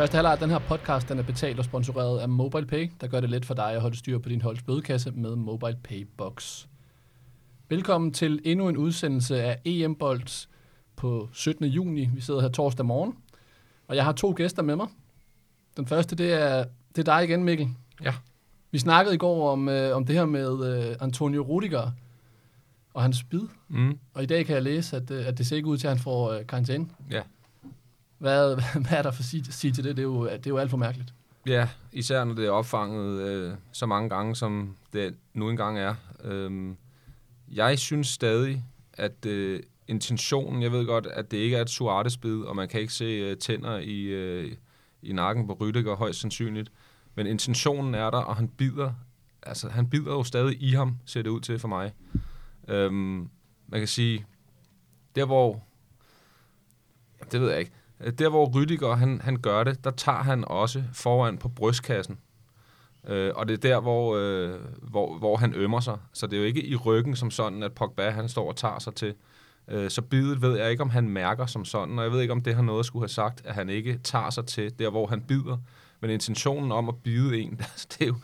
Første halvleg af den her podcast den er betalt og sponsoreret af MobilePay, der gør det let for dig at holde styr på din holds bødekasse med MobilePay Box. Velkommen til endnu en udsendelse af EM-bold på 17. juni. Vi sidder her torsdag morgen, og jeg har to gæster med mig. Den første, det er, det er dig igen, Mikkel. Ja. Vi snakkede i går om, øh, om det her med øh, Antonio Rudiger og hans bid, Mm. og i dag kan jeg læse, at, øh, at det ser ikke ud til, at han får øh, karantæne. Ja. Hvad, hvad er der for at sige, sige til det? Det er, jo, det er jo alt for mærkeligt. ja, især når det er opfanget øh, så mange gange, som det nu engang er. Øhm, jeg synes stadig, at øh, intentionen, jeg ved godt, at det ikke er et Suarez-bid, og man kan ikke se øh, tænder i, øh, i nakken på Rydiger højst sandsynligt, men intentionen er der, og han bider, altså han bider jo stadig i ham, ser det ud til for mig. Øhm, man kan sige, der hvor, det ved jeg ikke, Øh, der hvor Rydiger han, han gør det, der tager han også foran på brystkassen. Øh, og det er der, hvor, øh, hvor, hvor han ømmer sig. Så det er jo ikke i ryggen som sådan, at Pogba han står og tager sig til. Øh, så bidet ved jeg ikke, om han mærker som sådan, og jeg ved ikke, om det har noget at skulle have sagt, at han ikke tager sig til der, hvor han bider. Men intentionen om at bide en, det er jo,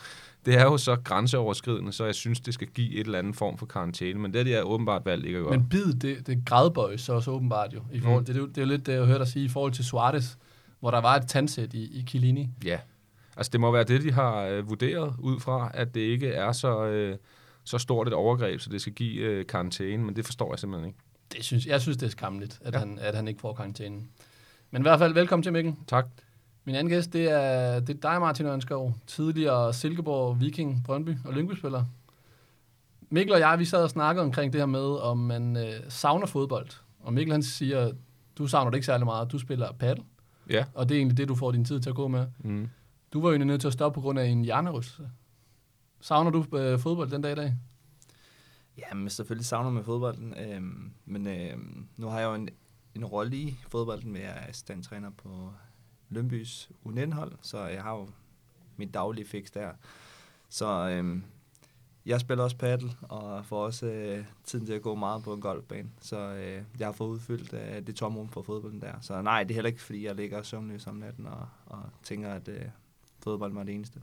det er jo så grænseoverskridende, så jeg synes, det skal give et eller andet form for karantæne. Men det er de er åbenbart valgt ikke at gøre. Men bid, det, det gradbøjes så også åbenbart jo. I forhold, Mm. det, det, er det er jo lidt det, jeg hørte dig sige i forhold til Suarez, hvor der var et tandsæt i, i Chiellini. Ja, altså det må være det, de har øh, vurderet ud fra, at det ikke er så, øh, så stort et overgreb, så det skal give øh, karantæne, men det forstår jeg simpelthen ikke. Det synes, jeg synes, det er skamligt, at. Ja. han, at han ikke får karantænen. Men i hvert fald, velkommen til Mikkel. Tak. Min anden gæst, det er, det er dig, Martin Ørnskov, tidligere Silkeborg, Viking, Brøndby og Lyngby-spiller. Mikkel og jeg, vi sad og snakkede omkring det her med, om man øh, savner fodbold. Og Mikkel han siger, du savner det ikke særlig meget, du spiller paddle, Ja. og det er egentlig det, du får din tid til at gå med. Mm. Du var jo nødt til at stoppe på grund af en hjernerystelse. Savner du øh, fodbold den dag i dag? Ja, men selvfølgelig savner man fodbolden. Øhm, men øhm, nu har jeg jo en, en rolle i fodbolden med at jeg er standtræner på Lønbys U19-hold, så jeg har jo mit daglige fix der. Så øhm, jeg spiller også paddle, og får også øh, tiden til at gå meget på en golfbane. Så øh, jeg har fået udfyldt øh, det tomrum for fodbolden der. Så nej, det er heller ikke, fordi jeg ligger søvnløs om natten og, og tænker, at øh, fodbold var det eneste.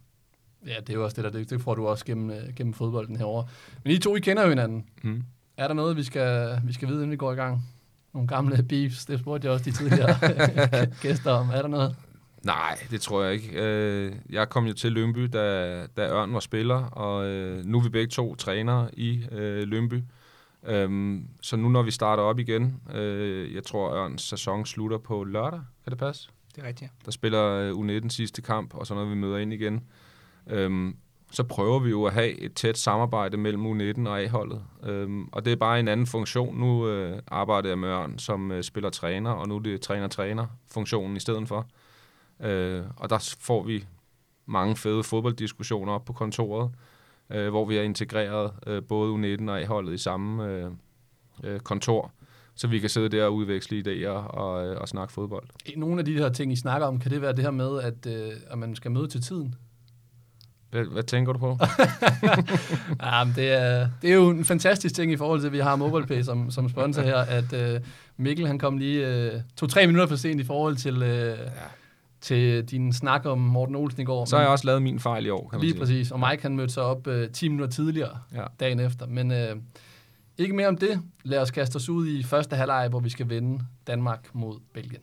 Ja, det er jo også det der, det, det får du også gennem, øh, gennem fodbolden herover. Men I to, I kender jo hinanden. Mm. Er der noget, vi skal, vi skal vide, inden vi går i gang? Nogle gamle beefs, det spurgte jeg også de tidligere gæster om. Er der noget? Nej, det tror jeg ikke. Øh, jeg kom jo til Lønby, da, da Ørn var spiller, og øh, nu er vi begge to trænere i øh, Lønby. Øhm, så nu når vi starter op igen, jeg tror Ørns sæson slutter på lørdag, kan det passe? Det er rigtigt, Der spiller øh, U19 sidste kamp, og så når vi møder ind igen, øhm, så prøver vi jo at have et tæt samarbejde mellem U19 og A-holdet. Øhm, og det er bare en anden funktion. Nu øh, arbejder jeg med Ørn som øh, spiller træner, og nu er det træner-træner-funktionen i stedet for. Øh, og der får vi mange fede fodbolddiskussioner op på kontoret, øh, hvor vi har integreret øh, både U19 og A-holdet i samme øh, øh, kontor, så vi kan sidde der og udveksle idéer og, øh, og snakke fodbold. Nogle af de her ting, I snakker om, kan det være det her med, at, øh, at man skal møde til tiden? Hvad, hvad tænker du på? Ja, men det, er, det er jo en fantastisk ting i forhold til, at vi har MobilePay som, som sponsor her, at øh, Mikkel han kom lige øh, to-tre minutter for sent i forhold til, øh, ja. til din snak om Morten Olsen i går. Så har jeg også lavet min fejl i år, kan man Lige sige. præcis. Og Mike han mødte sig op øh, 10 minutter tidligere Ja. dagen efter. Men øh, ikke mere om det. Lad os kaste os ud i første halvleg, hvor vi skal vende Danmark mod Belgien.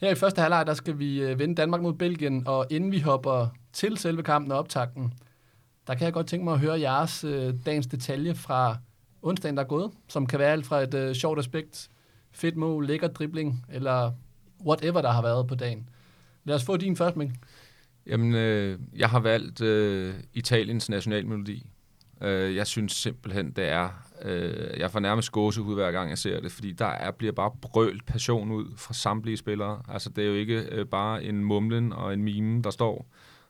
Her i første halvleg, der skal vi øh, vinde Danmark mod Belgien, og inden vi hopper til selve kampen og optakten, der kan jeg godt tænke mig at høre jeres øh, dagens detalje fra onsdagen, der er gået, som kan være alt fra et øh, sjovt aspekt, fedt mål, lækker dribling, eller whatever, der har været på dagen. Lad os få din først, Mink. Jamen, øh, jeg har valgt øh, Italiens nationalmelodi. Øh, jeg synes simpelthen, det er... Øh, jeg får nærmest gåsehud hver gang, jeg ser det, fordi der er, bliver bare brølt passion ud fra samtlige spillere. Altså, det er jo ikke øh, bare en mumlen og en mime, der står,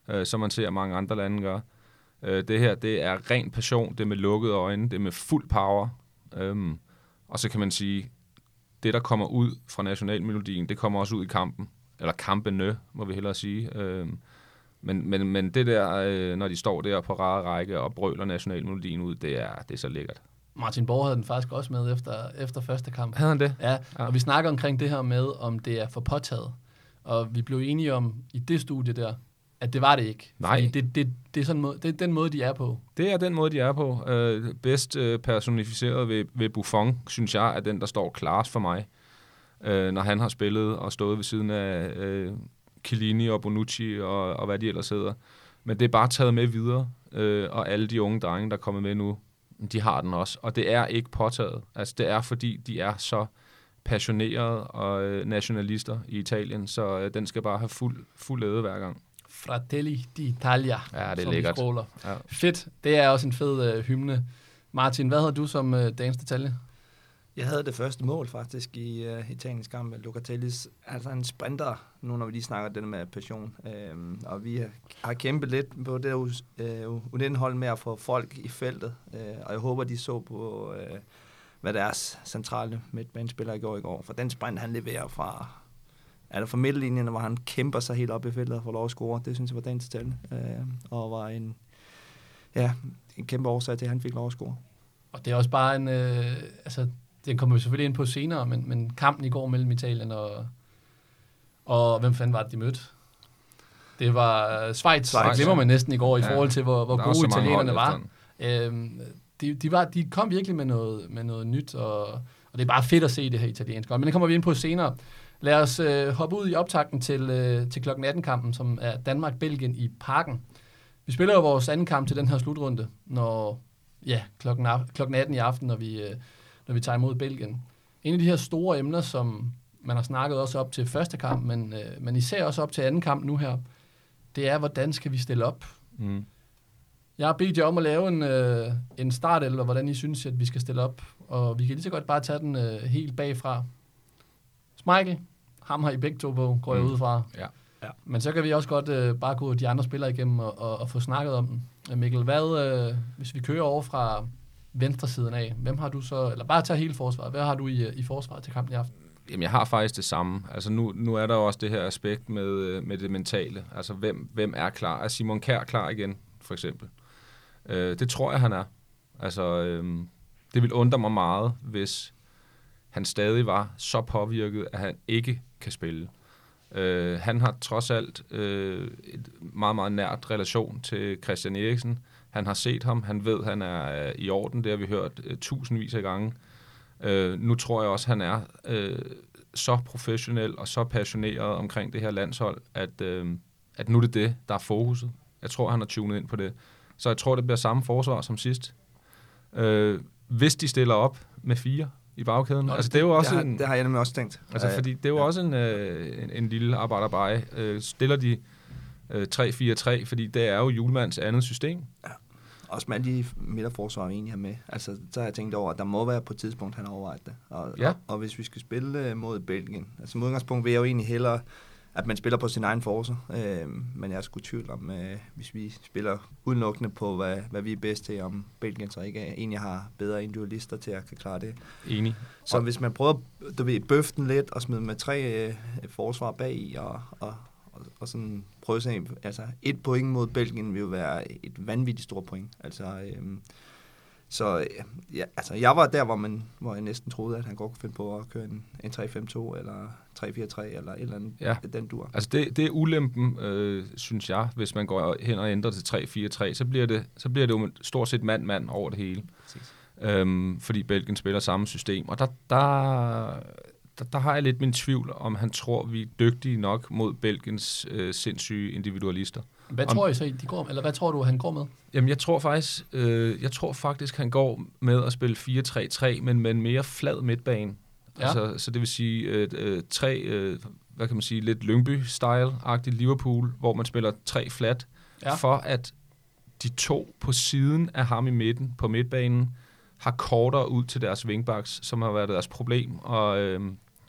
øh, som man ser mange andre lande gør. Øh, det her, det er ren passion, det er med lukkede øjne, det er med fuld power. Øhm, og så kan man sige, det der kommer ud fra nationalmelodien, det kommer også ud i kampen. Eller kampene, må vi hellere sige. Øhm, Men, men, men det der, øh, når de står der på rare række og brøler nationalmelodien ud, det er, det er så lækkert. Martin Borg havde den faktisk også med efter, efter første kamp. Havde han det? Ja, Ja. og vi snakker omkring det her med, om det er for påtaget. Og vi blev enige om i det studie der, at det var det ikke. Nej. Fordi det, det, det, er sådan måde, det er den måde, de er på. Det er den måde, de er på. Øh, bedst øh, personificeret ved, ved Buffon, synes jeg, er den, der står klarest for mig. Øh, når han har spillet og stået ved siden af øh, Chiellini og Bonucci og, og hvad de ellers hedder. Men det er bare taget med videre, øh, og alle de unge drenge, der er kommet med nu, de har den også. Og det er ikke påtaget. Altså, det er, fordi de er så passionerede og øh, nationalister i Italien, så øh, den skal bare have fuld, fuld æde hver gang. Fratelli d'Italia, Ja, det er som lækkert. de skråler. Ja. Fedt. Det er også en fed øh, hymne. Martin, hvad havde du som øh, dagens detalje? Jeg havde det første mål faktisk i øh, uh, Italiens kamp med Locatellis. Altså en sprinter, nu når vi lige snakker det med passion. Øhm, og vi har, kæmpet lidt på det uh, øh, U19-hold med at få folk i feltet. Uh, og jeg håber, de så på, uh, hvad deres centrale midtbanespiller gjorde i går. For den sprint, han leverer fra, er det fra midtlinjen, hvor han kæmper sig helt op i feltet og får lov at score. Det synes jeg var dagens tal. Uh, og var en, ja, en kæmpe årsag til, at han fik lov at score. Og det er også bare en... Øh, altså, den kommer vi selvfølgelig ind på senere, men, men kampen i går mellem Italien og... Og hvem fanden var det, de mødte? Det var øh, Schweiz. Schweiz, glemmer man næsten i går i Ja. forhold til, hvor, hvor gode italienerne var. Øhm, de, de, var, de kom virkelig med noget, med noget nyt, og, og det er bare fedt at se det her italienske. Men det kommer vi ind på senere. Lad os øh, hoppe ud i optakten til, øh, til klokken 18-kampen, som er Danmark-Belgien i Parken. Vi spiller jo vores anden kamp til den her slutrunde, når ja, klokken, klokken 18 i aften, når vi, øh, når vi tager imod Belgien. En af de her store emner, som man har snakket også op til første kamp, men, øh, men især også op til anden kamp nu her, det er, hvordan skal vi stille op? Mm. Jeg har bedt jer om at lave en, øh, en startelver, hvordan I synes, at vi skal stille op. Og vi kan lige så godt bare tage den øh, helt bagfra. Smeichel, ham har I begge to på, går jeg Mm. ud fra. Ja. Ja. Men så kan vi også godt øh, bare gå de andre spillere igennem og, og, og få snakket om den. Mikkel, hvad, øh, hvis vi kører over fra venstre siden af, hvem har du så, eller bare tage hele forsvaret, hvad har du i, øh, i forsvaret til kampen i aften? Jamen, jeg har faktisk det samme. Altså, nu, nu er der jo også det her aspekt med, øh, med det mentale. Altså, hvem, hvem er klar? Er Simon Kær klar igen, for eksempel? Øh, det tror jeg, han er. Altså, øh, det vil undre mig meget, hvis han stadig var så påvirket, at han ikke kan spille. Øh, han har trods alt øh, et meget, meget nært relation til Christian Eriksen. Han har set ham, han ved, han er øh, i orden. Det har vi hørt øh, tusindvis af gange. Øh, nu tror jeg også, han er øh, så professionel og så passioneret omkring det her landshold, at, øh, at nu er det det, der er fokuset. Jeg tror, han har tunet ind på det. Så jeg tror, det bliver samme forsvar som sidst. Øh, hvis de stiller op med fire i bagkæden. Nå, altså, det er jo også det, har, en, det har jeg nemlig også tænkt. altså, Øh, fordi det er jo ja. også en, øh, en, en lille arbejderbej. Øh, stiller de øh, 3-4-3, fordi det er jo julemands andet system. Også med alle de midterforsvar, vi egentlig har med. Altså, så har jeg tænkt over, at der må være på et tidspunkt, han har overvejet det. Og, Ja. og, og hvis vi skal spille øh, mod Belgien, altså mod udgangspunkt vil jeg jo egentlig hellere, at man spiller på sin egen force. Øh, men jeg er sgu tvivl om, øh, hvis vi spiller udelukkende på, hvad, hvad vi er bedst til, om Belgien så ikke er, egentlig har bedre individualister til at kan klare det. Enig. Så Og- hvis man prøver, ved, bøfte den lidt og smide med tre øh, forsvar bag i, og, og, og, og sådan prøve at se, altså et point mod Belgien vil jo være et vanvittigt stort point. Altså, øhm, så ja, altså, jeg var der, hvor, man, hvor jeg næsten troede, at han godt kunne finde på at køre en, en 3-5-2 eller 3-4-3 eller et eller andet, Ja. den dur. Altså det, det er ulempen, øh, synes jeg, hvis man går hen og ændrer til 3-4-3, så bliver det, så bliver det jo stort set mand-mand over det hele. Præcis. Øhm, fordi Belgien spiller samme system. Og der, der, der, der har jeg lidt min tvivl, om han tror, vi er dygtige nok mod Belgiens øh, sindssyge individualister. Hvad Om- tror I så, de går, eller hvad tror du, han går med? Jamen, jeg tror faktisk, øh, jeg tror faktisk, han går med at spille 4-3-3, men med en mere flad midtbane. Ja. Altså, så det vil sige øh, øh, tre, øh, hvad kan man sige, lidt Lyngby-style-agtigt Liverpool, hvor man spiller tre flat, Ja. for at de to på siden af ham i midten, på midtbanen, har kortere ud til deres wingbacks, som har været deres problem, og, øh,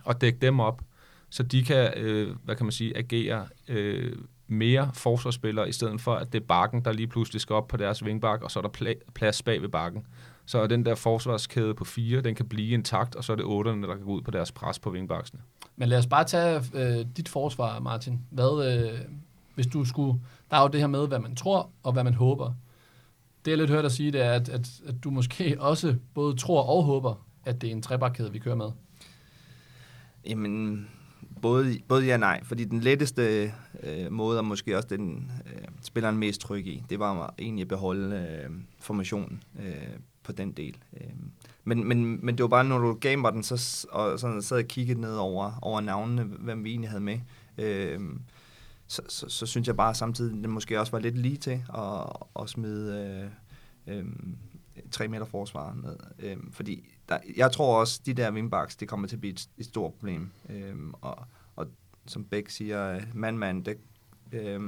og dække dem op, så de kan, øh, hvad kan man sige, agere øh, mere forsvarsspillere, i stedet for, at det er bakken, der lige pludselig skal op på deres wingback, og så er der pla- plads bag ved bakken. Så den der forsvarskæde på fire, den kan blive intakt, og så er det otterne, der kan gå ud på deres pres på wingbacksene. Men lad os bare tage øh, dit forsvar, Martin. Hvad, øh, hvis du skulle... Der er jo det her med, hvad man tror og hvad man håber. Det, jeg lidt hørt dig sige, det er, at, at, at du måske også både tror og håber, at det er en trebakkæde, vi kører med. Jamen, både, både ja og nej, fordi den letteste øh, måde, og måske også den øh, spilleren mest tryg i, det var egentlig at beholde øh, formationen øh, på den del. Øh, men, men, men det var bare, når du gav mig den, så, og sådan, sad og kiggede ned over, over navnene, hvem vi egentlig havde med, øh, så, så, så synes jeg bare samtidig, at det måske også var lidt lige til at, at smide øh, øh, 3 meter forsvar ned. Øh, fordi der, jeg tror også, de der wingbacks, det kommer til at blive et, et stort problem. Øh, og, og som Bæk siger, mand-mand, det, øh,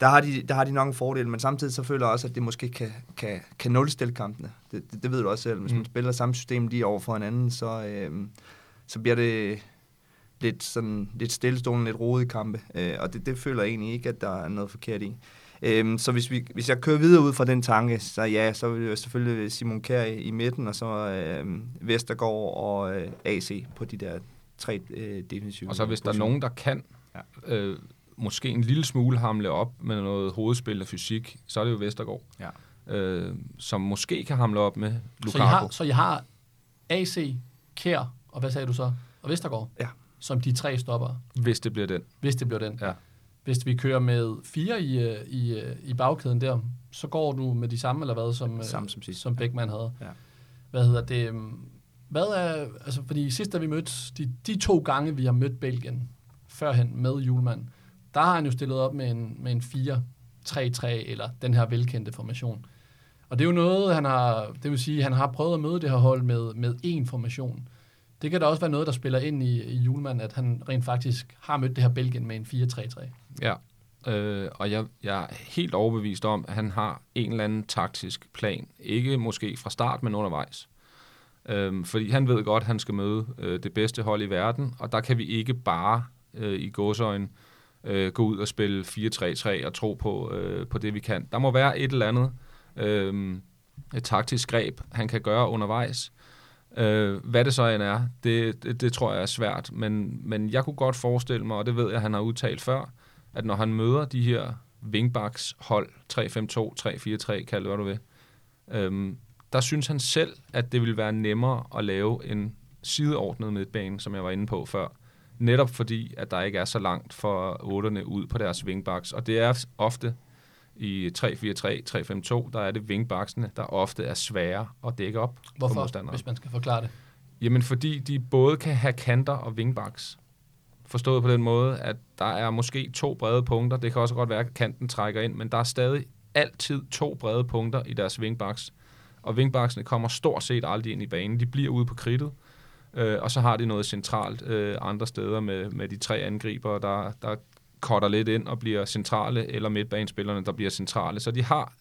der har, de, der har de nok en fordel, men samtidig så føler jeg også, at det måske kan, kan, kan nulstille kampene. Det, det, det ved du også selv. Hvis mm. man spiller samme system lige over for hinanden, så, øh, så bliver det lidt, sådan, lidt stillestående, lidt rodet kampe. Øh, og det, det føler jeg egentlig ikke, at der er noget forkert i. Øhm, så hvis, vi, hvis jeg kører videre ud fra den tanke, så ja, så vil jeg selvfølgelig Simon Kjær i, i midten, og så øh, Vestergaard og øh, AC på de der tre øh, defensive. Og så hvis der er nogen, der kan ja. øh, måske en lille smule hamle op med noget hovedspil og fysik, så er det jo Vestergaard. Ja. Øh, som måske kan hamle op med Lukaku. Så I har, så I har AC, Kjær, og hvad sagde du så? Og Vestergaard? Ja. Som de tre stopper? Hvis det bliver den. Hvis det bliver den. Ja. Hvis vi kører med fire i, øh, i, øh, i bagkæden der, så går du med de samme, eller hvad, som, øh, samme som, sidst. som Beckmann havde. Ja. Hvad hedder det? Øhm, hvad er, altså, fordi sidst, da vi mødte, de, de to gange, vi har mødt Belgien, førhen med Julemand, der har han jo stillet op med en, med en 4-3-3, eller den her velkendte formation. Og det er jo noget, han har, det vil sige, han har prøvet at møde det her hold med, med én formation. Det kan da også være noget, der spiller ind i, i Julemand, at han rent faktisk har mødt det her Belgien med en 4-3-3. Ja, øh, og jeg, jeg er helt overbevist om, at han har en eller anden taktisk plan. Ikke måske fra start, men undervejs. Øh, fordi han ved godt, at han skal møde øh, det bedste hold i verden, og der kan vi ikke bare øh, i godsøjen øh, gå ud og spille 4-3-3 og tro på, øh, på det, vi kan. Der må være et eller andet øh, et taktisk greb, han kan gøre undervejs, Øh, Øh, hvad det så end er, det, det, det tror jeg er svært, men, men jeg kunne godt forestille mig, og det ved jeg, han har udtalt før, at når han møder de her wingbacks hold, 3-5-2, 3-4-3, kald det hvad du vil, øhm, der synes han selv, at det vil være nemmere at lave en sideordnet midtbane, som jeg var inde på før. Netop fordi, at der ikke er så langt for otterne ud på deres wingbacks. Og det er ofte i 3-4-3, 3-5-2, der er det wingbacksene, der ofte er svære at dække op Hvorfor, for modstandere. hvis man skal forklare det? Jamen, fordi de både kan have kanter og wingbacks. Forstået på den måde, at der er måske to brede punkter. Det kan også godt være, at kanten trækker ind, men der er stadig altid to brede punkter i deres wingbacks. Og wingbacksene kommer stort set aldrig ind i banen. De bliver ude på kridtet. Øh, og så har de noget centralt øh, andre steder med, med de tre angriber, der, der cutter lidt ind og bliver centrale, eller midtbanespillerne, der bliver centrale. Så de har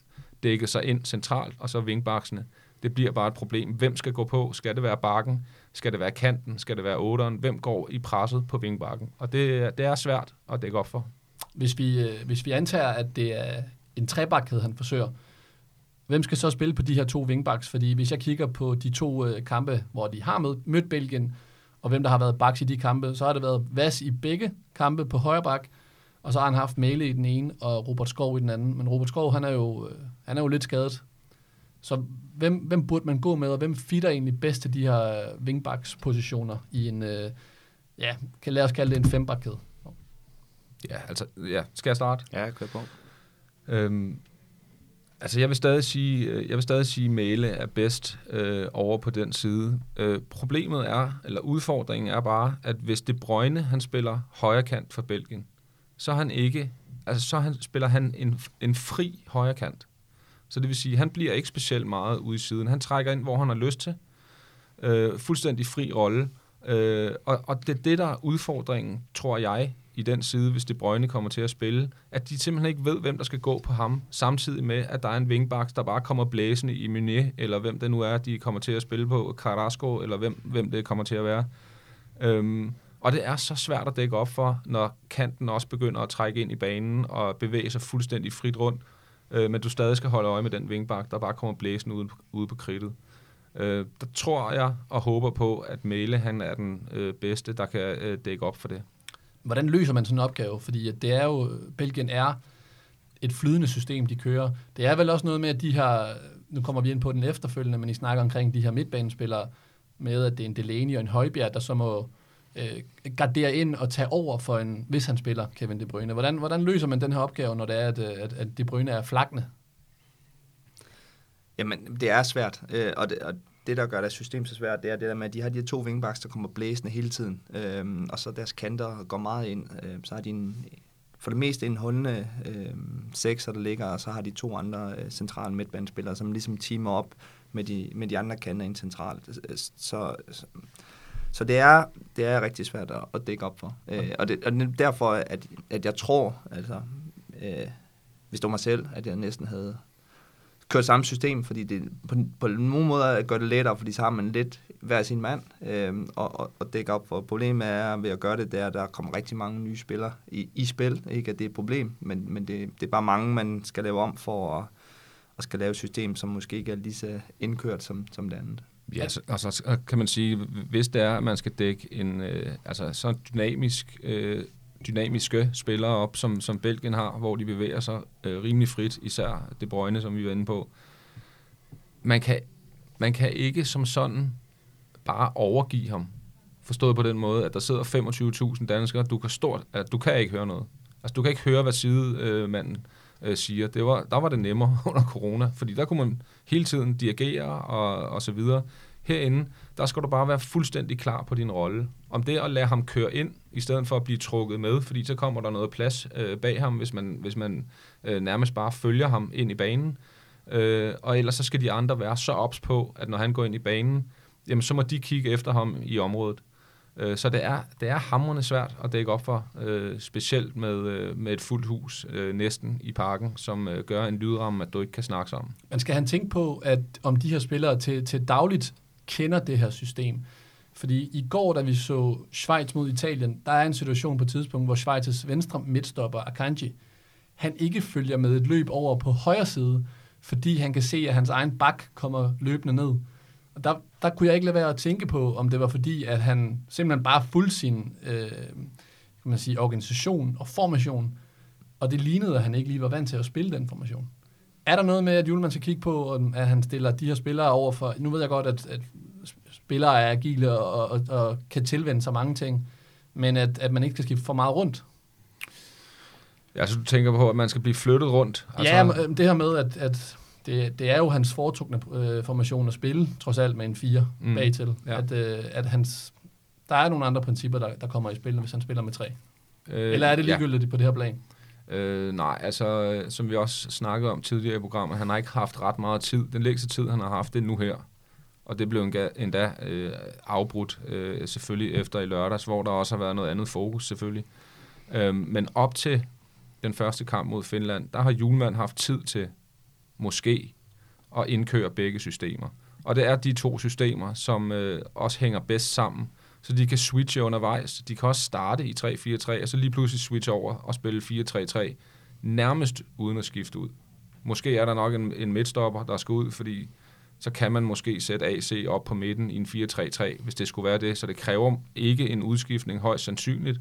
dækket sig ind centralt, og så vingbaksene. Det bliver bare et problem. Hvem skal gå på? Skal det være bakken? Skal det være kanten? Skal det være otteren? Hvem går i presset på vingbakken? Og det, det er svært at dække op for. Hvis vi, øh, hvis vi antager, at det er en trebakkhed, han forsøger, hvem skal så spille på de her to wingbacks? Fordi hvis jeg kigger på de to øh, kampe, hvor de har mød, mødt Belgien, og hvem der har været backs i de kampe, så har det været Vas i begge kampe på højre bak, og så har han haft Male i den ene, og Robert Skov i den anden. Men Robert Skov, han er jo, øh, han er jo lidt skadet. Så hvem, hvem burde man gå med, og hvem fitter egentlig bedst til de her wingbacks-positioner i en, øh, ja, kan lad os kalde det en fembakkæde? Ja, altså, ja, skal jeg starte? Ja, kør på. Øhm, altså, jeg vil stadig sige, øh, jeg vil stadig sige, Male er bedst øh, over på den side. Øh, problemet er, eller udfordringen er bare, at hvis det Brøgne, han spiller højre kant for Belgien, så han ikke, altså så han, spiller han en, en fri højre kant. Så det vil sige, han bliver ikke specielt meget ude i siden. Han trækker ind, hvor han har lyst til. Øh, fuldstændig fri rolle. Øh, og, og det er det, der er udfordringen, tror jeg, i den side, hvis det Brøgne kommer til at spille, at de simpelthen ikke ved, hvem der skal gå på ham, samtidig med, at der er en vingbaks, der bare kommer blæsende i Meunier, eller hvem det nu er, de kommer til at spille på, Carrasco, eller hvem, hvem det kommer til at være. Øhm, og det er så svært at dække op for, når kanten også begynder at trække ind i banen og bevæge sig fuldstændig frit rundt, øh, men du stadig skal holde øje med den vingbak, der bare kommer blæsen ude, ude på kridtet. Øh, der tror jeg og håber på, at Mæle han er den øh, bedste, der kan øh, dække op for det. hvordan løser man sådan en opgave? Fordi at det er jo, Belgien er et flydende system, de kører. Det er vel også noget med, at de her, nu kommer vi ind på den efterfølgende, men I snakker omkring de her midtbanespillere, med at det er en Delaney og en Højbjerg, der så må øh, gardere ind og tage over for en, hvis han spiller Kevin De Bruyne. Hvordan, hvordan løser man den her opgave, når det er, at, øh, at, at De Bruyne er flakne? Jamen, det er svært, øh, og, det, og det, der gør deres system så svært, det er det der med, at de har de her to vingbaks, der kommer blæsende hele tiden, øh, og så deres kanter går meget ind. Øh, så har de en, for det meste en holdende øh, sekser, der ligger, og så har de to andre øh, centrale midtbanespillere, som ligesom teamer op med de, med de andre kanter ind centralt. Så, så, så det, er, det er rigtig svært at, at dække op for. Øh, og, det, og er derfor, at, at jeg tror, altså, øh, hvis det var mig selv, at jeg næsten havde kørt samme system, fordi det på, på nogle måder gør det lettere, fordi så har man lidt hver sin mand øh, og, og, og dække op for. Problemet er ved at gøre det, der der kommer rigtig mange nye spillere i, i spil. Ikke at det er et problem, men, men det, det er bare mange, man skal lave om for at, at skal lave et system, som måske ikke er lige så indkørt som, som det andet. Ja, så, og så kan man sige, hvis det er, at man skal dække en øh, altså, så dynamisk øh, dynamiske spillere op, som, som Belgien har, hvor de bevæger sig øh, rimelig frit, især De Bruyne, som vi var inde på. Man kan, man kan ikke som sådan bare overgive ham. Forstået på den måde, at der sidder 25.000 danskere, du kan, stort, at du kan ikke høre noget. Altså, du kan ikke høre, hvad sidemanden øh, Øh, siger. Det var, der var det nemmere under corona, fordi der kunne man hele tiden dirigere og, og så videre. Herinde, der skal du bare være fuldstændig klar på din rolle. Om det at lade ham køre ind, i stedet for at blive trukket med, fordi så kommer der noget plads øh, bag ham, hvis man, hvis man øh, nærmest bare følger ham ind i banen. Øh, og ellers så skal de andre være så ops på, at når han går ind i banen, jamen så må de kigge efter ham i området. Øh, så det er, det er hamrende svært at dække op for, øh, specielt med, øh, med et fuldt hus øh, næsten i parken, som øh, gør en lydramme, at du ikke kan snakke sammen. Man skal han tænke på, at om de her spillere til, til dagligt kender det her system. Fordi i går, da vi så Schweiz mod Italien, der er en situation på et tidspunkt, hvor Schweiz' venstre midtstopper, Akanji, han ikke følger med et løb over på højre side, fordi han kan se, at hans egen bak kommer løbende ned. Der, der kunne jeg ikke lade være at tænke på, om det var fordi, at han simpelthen bare fulgte sin øh, kan man sige, organisation og formation, og det lignede, at han ikke lige var vant til at spille den formation. Er der noget med, at Julemand skal kigge på, at han stiller de her spillere over for... Nu ved jeg godt, at, at spillere er agile og, og, og kan tilvende sig mange ting, men at, at man ikke skal skifte for meget rundt. Ja, så du tænker på, at man skal blive flyttet rundt? Altså... Ja, det her med, at, at det, det er jo hans foretrukne øh, formation at spille, trods alt med en 4 mm. bagtil. Ja. At, øh, at hans, der er nogle andre principper, der, der kommer i spil, hvis han spiller med 3. Øh, Eller er det ligegyldigt ja. på det her plan? Øh, nej, altså, som vi også snakkede om tidligere i programmet, han har ikke haft ret meget tid. Den længste tid, han har haft, det er nu her. Og det blev endda øh, afbrudt, øh, selvfølgelig efter i lørdags, hvor der også har været noget andet fokus, selvfølgelig. Øh, men op til den første kamp mod Finland, der har Julemand haft tid til måske at indkøre begge systemer. Og det er de to systemer, som øh, også hænger bedst sammen, så de kan switche undervejs. De kan også starte i 3-4-3, og så lige pludselig switche over og spille 4-3-3, nærmest uden at skifte ud. Måske er der nok en, en midtstopper, der skal ud, fordi så kan man måske sætte AC op på midten i en 4-3-3, hvis det skulle være det. Så det kræver ikke en udskiftning højst sandsynligt.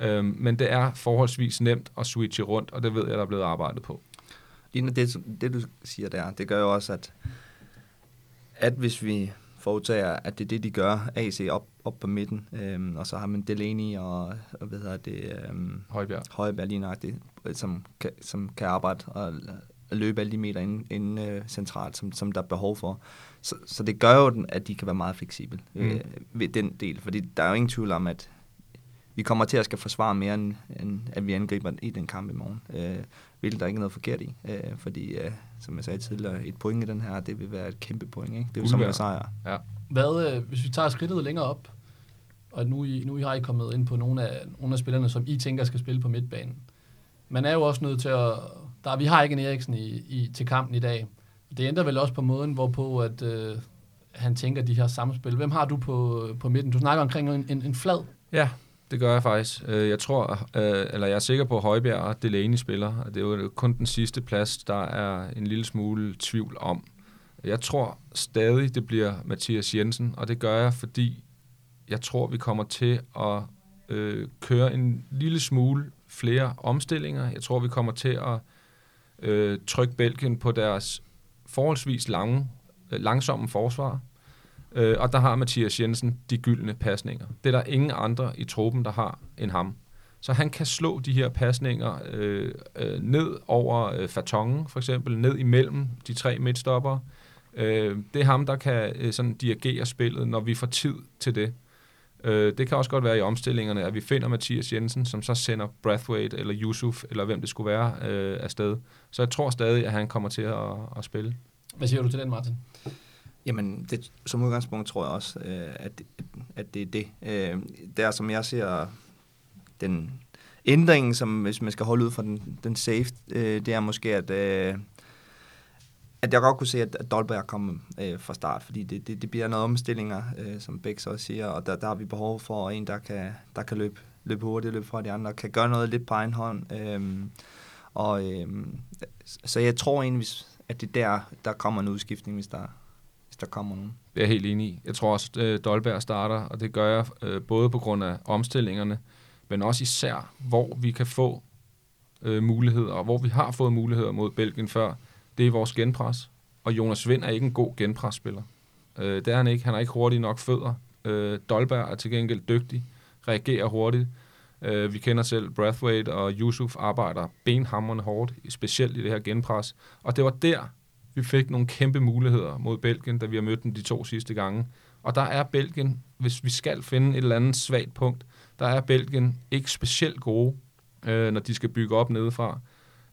Øhm, men det er forholdsvis nemt at switche rundt, og det ved jeg, der er blevet arbejdet på. Det, det du siger der, det gør jo også, at, at hvis vi forudtager, at det er det, de gør, AC op, op på midten, øhm, og så har man Delaney og, og hvad hedder det, øhm, Højbjerg, Højbjerg lige nøjagtigt, som, kan, som kan arbejde og løbe alle de meter ind, ind uh, centralt, som, som der er behov for. Så, så det gør jo, at de kan være meget fleksible mm. øh, ved den del, fordi der er jo ingen tvivl om, at vi kommer til at skal forsvare mere, end, end at vi angriber i den kamp i morgen. Øh, hvilket der ikke er noget forkert i, øh, fordi, øh, som jeg sagde tidligere, et point i den her, det vil være et kæmpe point. Ikke? Det er jo som en sejr. Ja. Hvad, øh, hvis vi tager skridtet længere op, og nu, I, nu I har I kommet ind på nogle af, nogle af spillerne, som I tænker skal spille på midtbanen. Man er jo også nødt til at der, vi har ikke en Eriksen i, i, til kampen i dag. Det ændrer vel også på måden, hvorpå at, øh, han tænker de her samspil. Hvem har du på, på midten? Du snakker omkring en, en, en flad. Ja, det gør jeg faktisk. Øh, jeg tror, øh, eller jeg er sikker på, at Højbjerg og Delaney spiller. Det er jo kun den sidste plads, der er en lille smule tvivl om. Jeg tror stadig, det bliver Mathias Jensen, og det gør jeg, fordi jeg tror, vi kommer til at øh, køre en lille smule flere omstillinger. Jeg tror, vi kommer til at øh, trykke Belgien på deres forholdsvis lange, øh, langsomme forsvar. Øh, og der har Mathias Jensen de gyldne pasninger. Det er der ingen andre i truppen, der har end ham. Så han kan slå de her pasninger øh, øh, ned over øh, fatongen, for eksempel, ned imellem de tre midtstopper. Øh, det er ham, der kan øh, sådan dirigere spillet, når vi får tid til det. Øh, det kan også godt være i omstillingerne, at vi finder Mathias Jensen, som så sender Brathwaite eller Yusuf, eller hvem det skulle være, øh, afsted. Så jeg tror stadig, at han kommer til at, at spille. Hvad siger du til den, Martin? Jamen, det, som udgangspunkt tror jeg også, øh, at, at det er det. Øh, der, som jeg ser den ændringen, som hvis man skal holde ud fra den, den safe, øh, det er måske, at, øh, at jeg godt kunne se, at, at Dolberg kom øh, fra start, fordi det, det, det bliver noget omstillinger, øh, som Beck også siger, og der, der har vi behov for en, der kan, der kan løbe, løbe hurtigt, løbe fra de andre, kan gøre noget lidt på egen hånd. Øh, og, øh, så jeg tror egentlig, at det der, der kommer en udskiftning, hvis der, hvis der kommer nogen. Det er jeg helt enig i. Jeg tror også, at Dolberg starter, og det gør jeg øh, både på grund af omstillingerne, men også især, hvor vi kan få øh, muligheder, og hvor vi har fået muligheder mod Belgien før, det er vores genpres. Og Jonas Vind er ikke en god genpresspiller. Øh, det er han ikke. Han har ikke hurtigt nok fødder. Øh, Dolberg er til gengæld dygtig, reagerer hurtigt. Øh, vi kender selv Brathwaite og Yusuf arbejder benhammerne hårdt, specielt i det her genpres. Og det var der, vi fik nogle kæmpe muligheder mod Belgien, da vi har mødt dem de to sidste gange. Og der er Belgien, hvis vi skal finde et eller andet svagt punkt, der er Belgien ikke specielt gode, øh, når de skal bygge op nedefra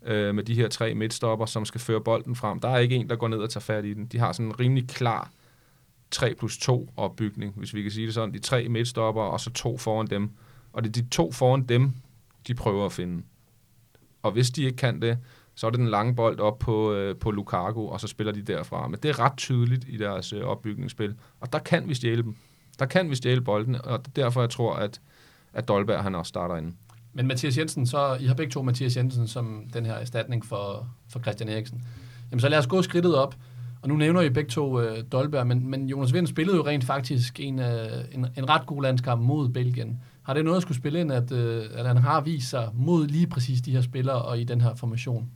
øh, med de her tre midtstopper, som skal føre bolden frem. Der er ikke en, der går ned og tager fat i den. De har sådan en rimelig klar 3 plus 2 opbygning, hvis vi kan sige det sådan. De tre midtstopper, og så to foran dem. Og det er de to foran dem, de prøver at finde. Og hvis de ikke kan det, så er det den lange bold op på, øh, på Lukaku, og så spiller de derfra. Men det er ret tydeligt i deres øh, opbygningsspil. Og der kan vi stjæle dem. Der kan vi stjæle bolden, og derfor jeg tror, at, at Dolberg han også starter inden. Men Mathias Jensen, så I har begge to Mathias Jensen som den her erstatning for, for Christian Eriksen. Jamen så lad os gå skridtet op. Og nu nævner I begge to øh, Dolberg, men, men Jonas Vind spillede jo rent faktisk en, øh, en, en ret god landskamp mod Belgien. Har det noget at skulle spille ind, at, øh, at han har vist sig mod lige præcis de her spillere og i den her formation?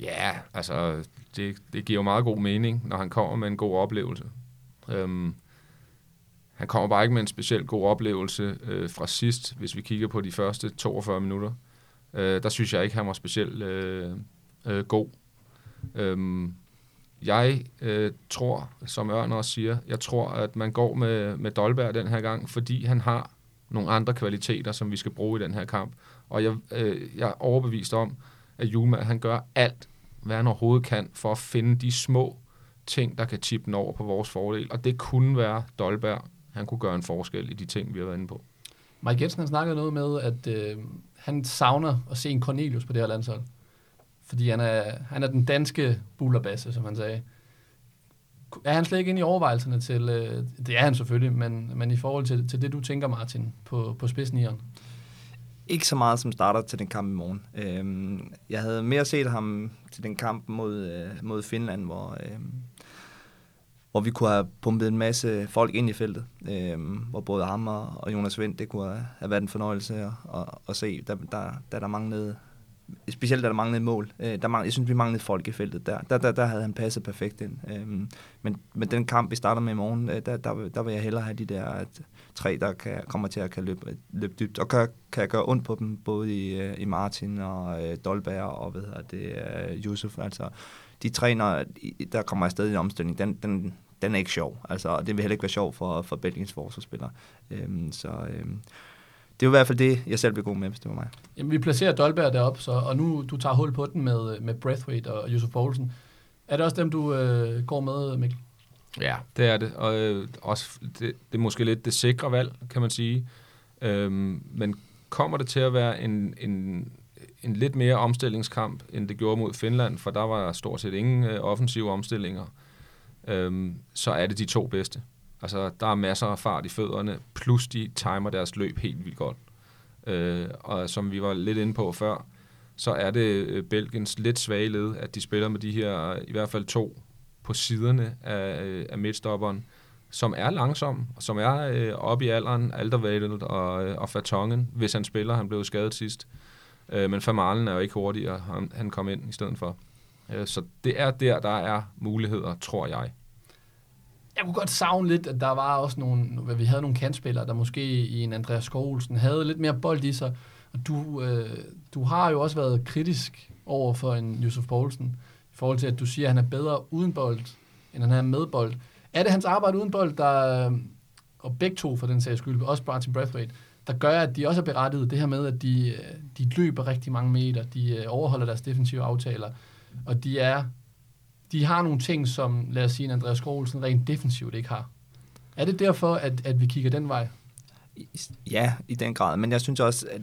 Ja, altså det, det giver jo meget god mening, når han kommer med en god oplevelse. Øhm, han kommer bare ikke med en specielt god oplevelse øh, fra sidst, hvis vi kigger på de første 42 minutter. Øh, der synes jeg ikke, han var specielt øh, øh, god. Øhm, jeg øh, tror, som Ørn også siger, jeg tror, at man går med, med Dolberg den her gang, fordi han har nogle andre kvaliteter, som vi skal bruge i den her kamp. Og jeg, øh, jeg er overbevist om, at Juma, han gør alt, hvad han overhovedet kan, for at finde de små ting, der kan tippe den over på vores fordel. Og det kunne være Dolberg. Han kunne gøre en forskel i de ting, vi har været inde på. Mike Jensen har snakket noget med, at øh, han savner at se en Cornelius på det her landshold. Fordi han er, han er den danske bullerbasse, som han sagde. Er han slet ikke inde i overvejelserne til, øh, det er han selvfølgelig, men, men i forhold til, til det, du tænker, Martin, på, på spidsen i ikke så meget, som starter til den kamp i morgen. Øhm, jeg havde mere set ham til den kamp mod, øh, mod Finland, hvor, øh, hvor vi kunne have pumpet en masse folk ind i feltet. Øh, hvor både ham og Jonas Vind, det kunne have været en fornøjelse at, at, at se, da der, der, der manglede specielt da der manglede mål. Øh, der manglede, jeg synes, vi manglede folk i feltet der. Der, der, der havde han passet perfekt ind. Øh, men, men den kamp, vi starter med i morgen, øh, der, der, der vil jeg hellere have de der øh, tre, der kan, kommer til at kan løbe, løbe dybt. Og kan, kan gøre ondt på dem, både i, øh, i Martin og øh, Dolberg og hvad hedder det, øh, Yusuf. Altså, de træner, der kommer afsted i en omstilling, den, den, den er ikke sjov. Altså, det vil heller ikke være sjov for, for Belgiens forsvarsspillere. Øh, så Øh, det er jo i hvert fald det, jeg selv vil gå med, hvis det var mig. Jamen, vi placerer Dolberg deroppe, så, og nu du tager hul på den med, med Breathwaite og Josef Poulsen. Er det også dem, du øh, går med, Mikkel? Ja, det er det. Og øh, også, det, det er måske lidt det sikre valg, kan man sige. Øhm, men kommer det til at være en, en, en lidt mere omstillingskamp, end det gjorde mod Finland, for der var stort set ingen øh, offensive omstillinger, øhm, så er det de to bedste. Altså, der er masser af fart i fødderne, plus de timer deres løb helt vildt godt. Øh, og som vi var lidt inde på før, så er det øh, Belgiens lidt svage led, at de spiller med de her, i hvert fald to på siderne af, øh, af midtstopperen, som er langsom, som er øh, oppe i alderen, Alderweireld og, øh, og Fatongen, hvis han spiller. Han blev skadet sidst. Øh, men Famalen er jo ikke hurtigere, han, han kom ind i stedet for. Øh, så det er der, der er muligheder, tror jeg. Jeg kunne godt savne lidt, at der var også nogle, hvad vi havde nogle kantspillere, der måske i en Andreas Skålsen havde lidt mere bold i sig. Og du, øh, du har jo også været kritisk over for en Josef Poulsen, i forhold til, at du siger, at han er bedre uden bold, end han er med bold. Er det hans arbejde uden bold, der, og begge to for den sags skyld, også Martin Brathwaite, der gør, at de også er berettiget det her med, at de, øh, de løber rigtig mange meter, de øh, overholder deres defensive aftaler, og de er de har nogle ting, som, lad os sige, Andreas Grohlsen rent defensivt ikke har. Er det derfor, at, at vi kigger den vej? Ja, i den grad. Men jeg synes også, at